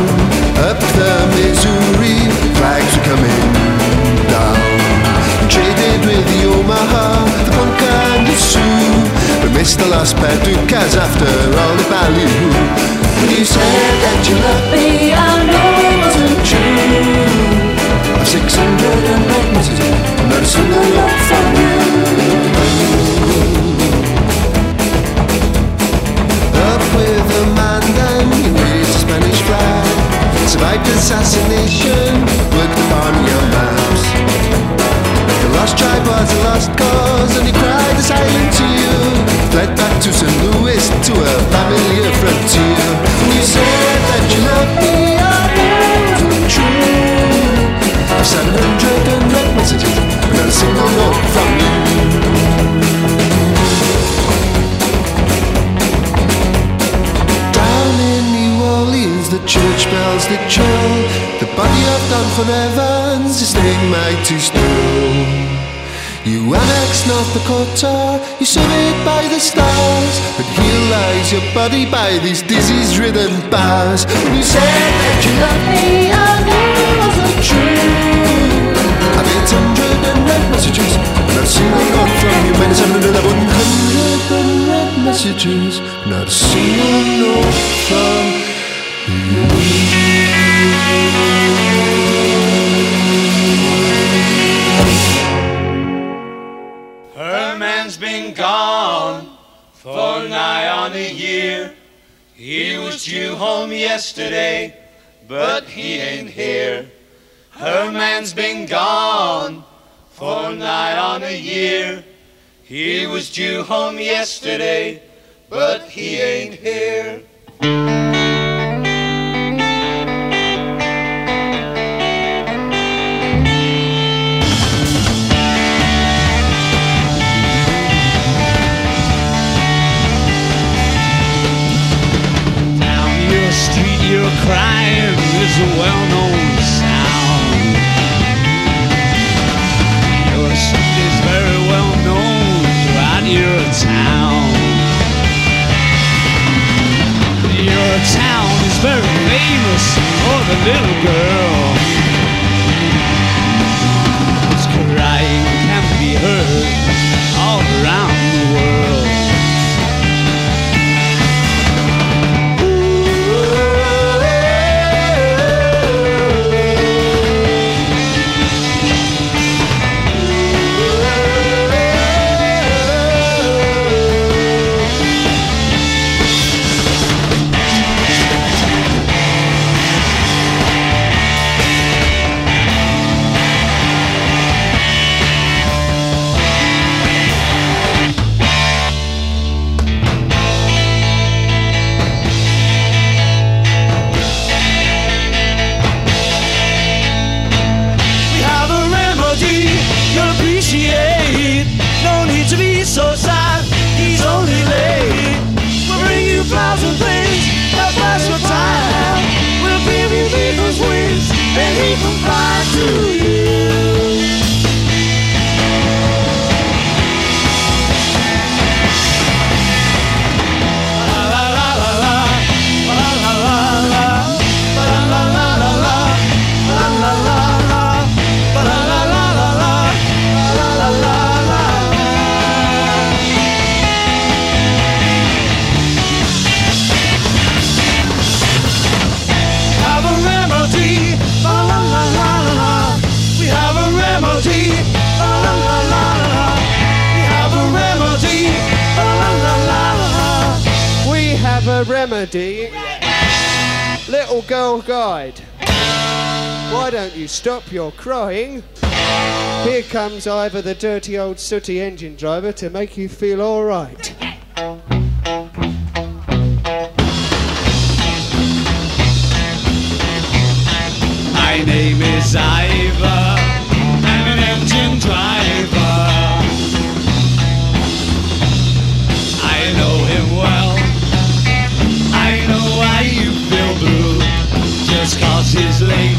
Up the Missouri, flags were coming down. Traded with the Omaha, the Ponca and the Sioux. But missed the last Paducas after all the value, You said that you loved me, I know it wasn't true. I'm 600 and magnetism, not a single love from you. Assassination Worked upon your maps The lost was a lost cause And he cried a silent to you Fled back to St. Louis To a familiar frontier You Church bells that chill. The body of Don Juan Evans is laying mighty still. You annexed North Dakota, you surveyed by the stars, but here lies your body by these disease-ridden bars. And you said that you loved me, I knew it wasn't true. I've eight hundred unread messages, not a single note from you. Seven hundred, one hundred unread messages, not a single note from Her man's been gone for nigh on a year. He was due home yesterday, but he ain't here. Her man's been gone for nigh on a year. He was due home yesterday, but he ain't here. Is a well-known sound. Your is very well known throughout your town. Your town is very famous for the little girl. Whose crying can be heard all around wings, and Little girl guide. Why don't you stop your crying? Here comes Ivor the dirty old sooty engine driver to make you feel alright. My name is Ivor. I'm an engine driver. Cause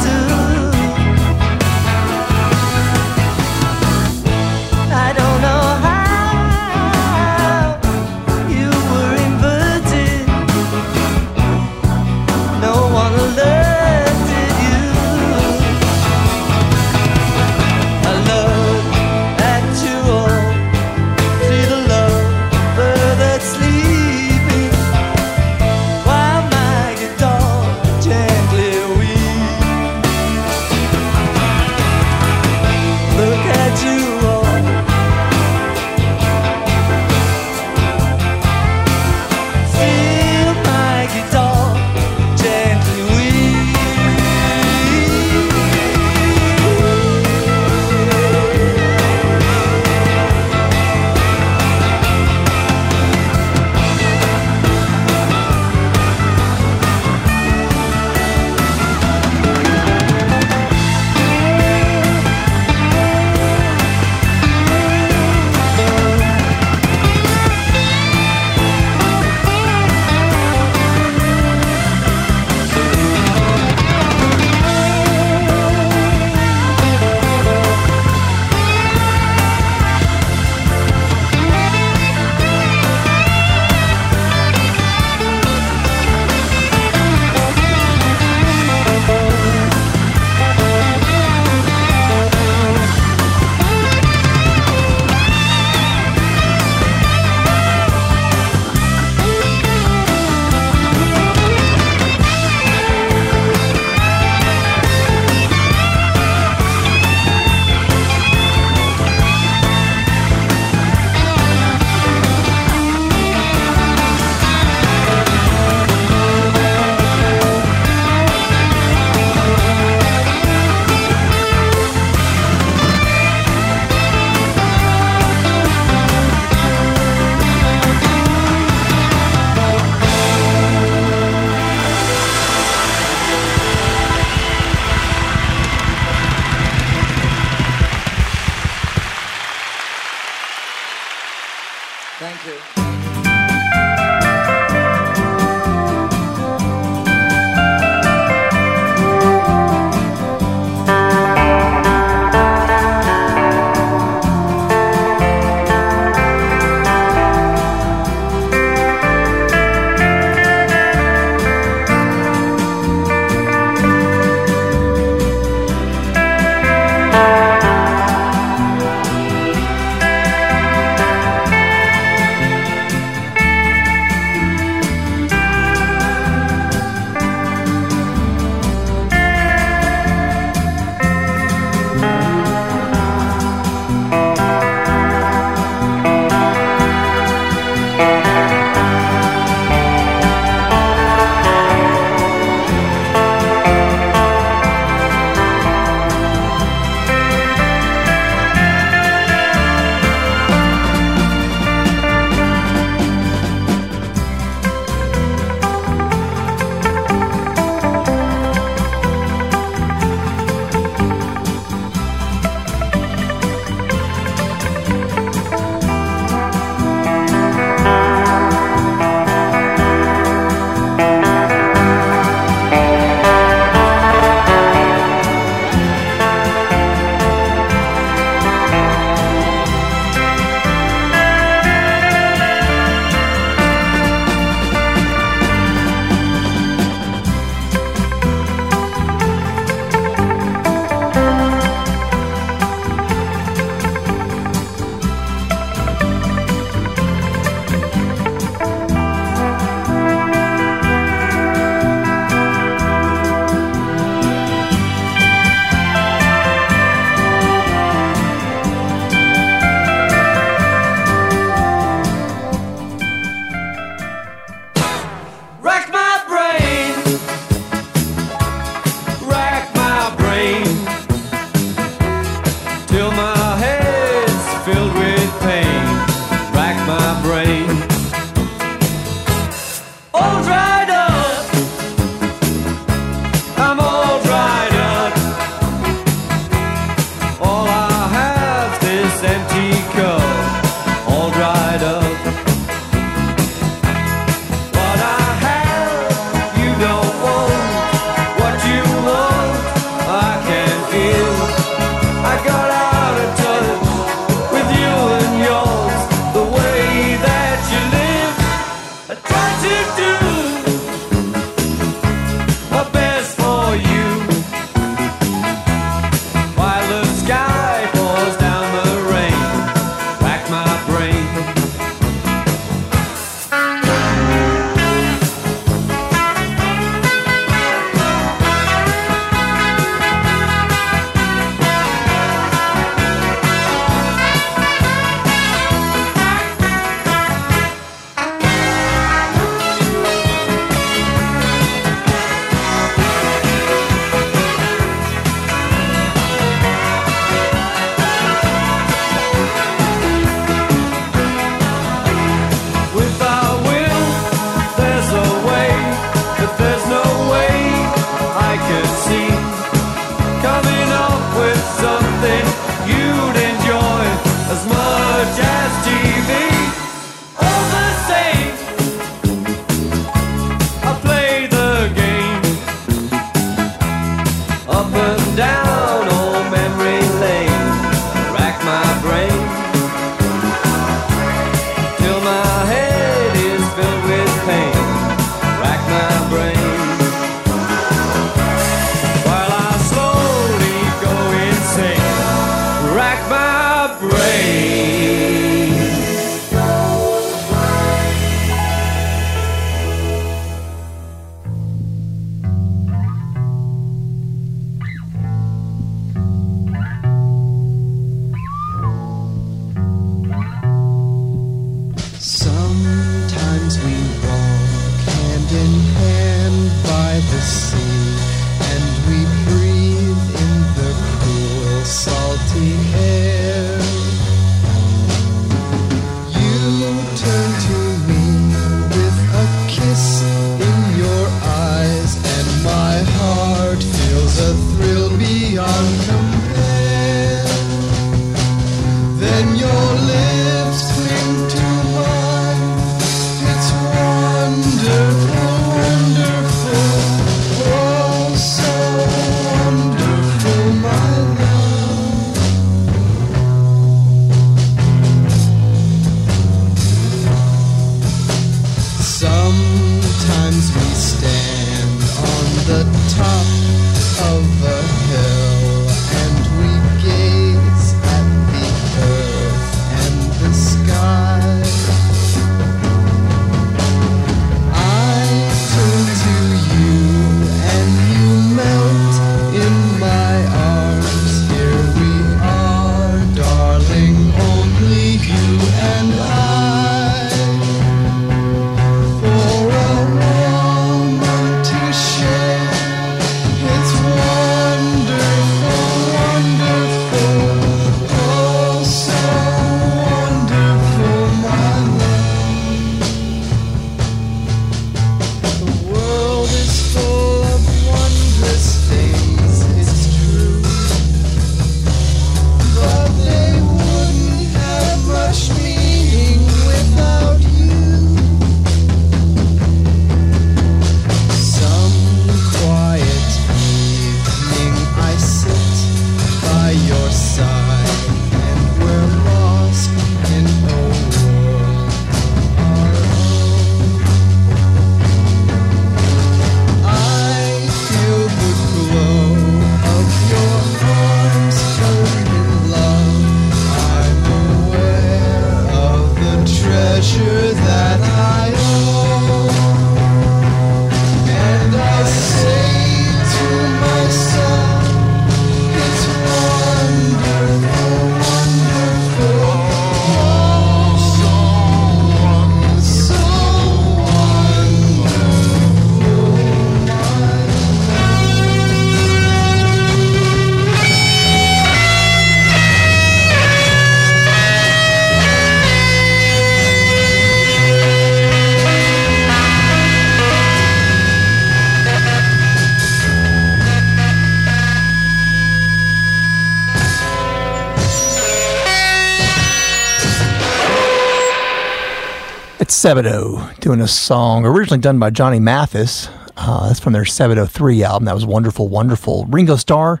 Sebadoh doing a song originally done by Johnny Mathis. Uh, that's from their Sebadoh 3 album. That was wonderful, wonderful. Ringo Starr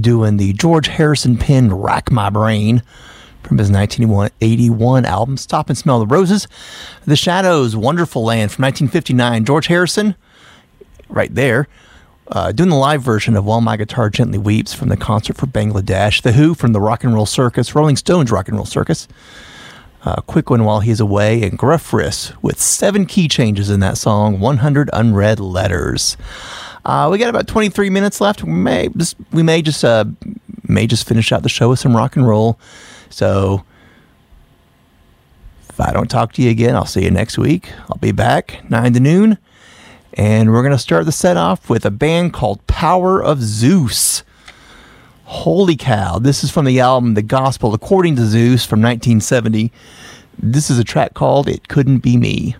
doing the George Harrison penned Wrack My Brain from his 1981 album, Stop and Smell the Roses. The Shadows, Wonderful Land from 1959. George Harrison, right there, uh, doing the live version of While My Guitar Gently Weeps from the concert for Bangladesh. The Who from the Rock and Roll Circus, Rolling Stones Rock and Roll Circus. A quick one while he's away, and Gruff Rhys with seven key changes in that song, 100 unread letters. Uh, we got about 23 minutes left. We may just, we may just uh, may just finish out the show with some rock and roll. So if I don't talk to you again, I'll see you next week. I'll be back nine to noon, and we're gonna start the set off with a band called Power of Zeus. Holy cow. This is from the album The Gospel According to Zeus from 1970. This is a track called It Couldn't Be Me.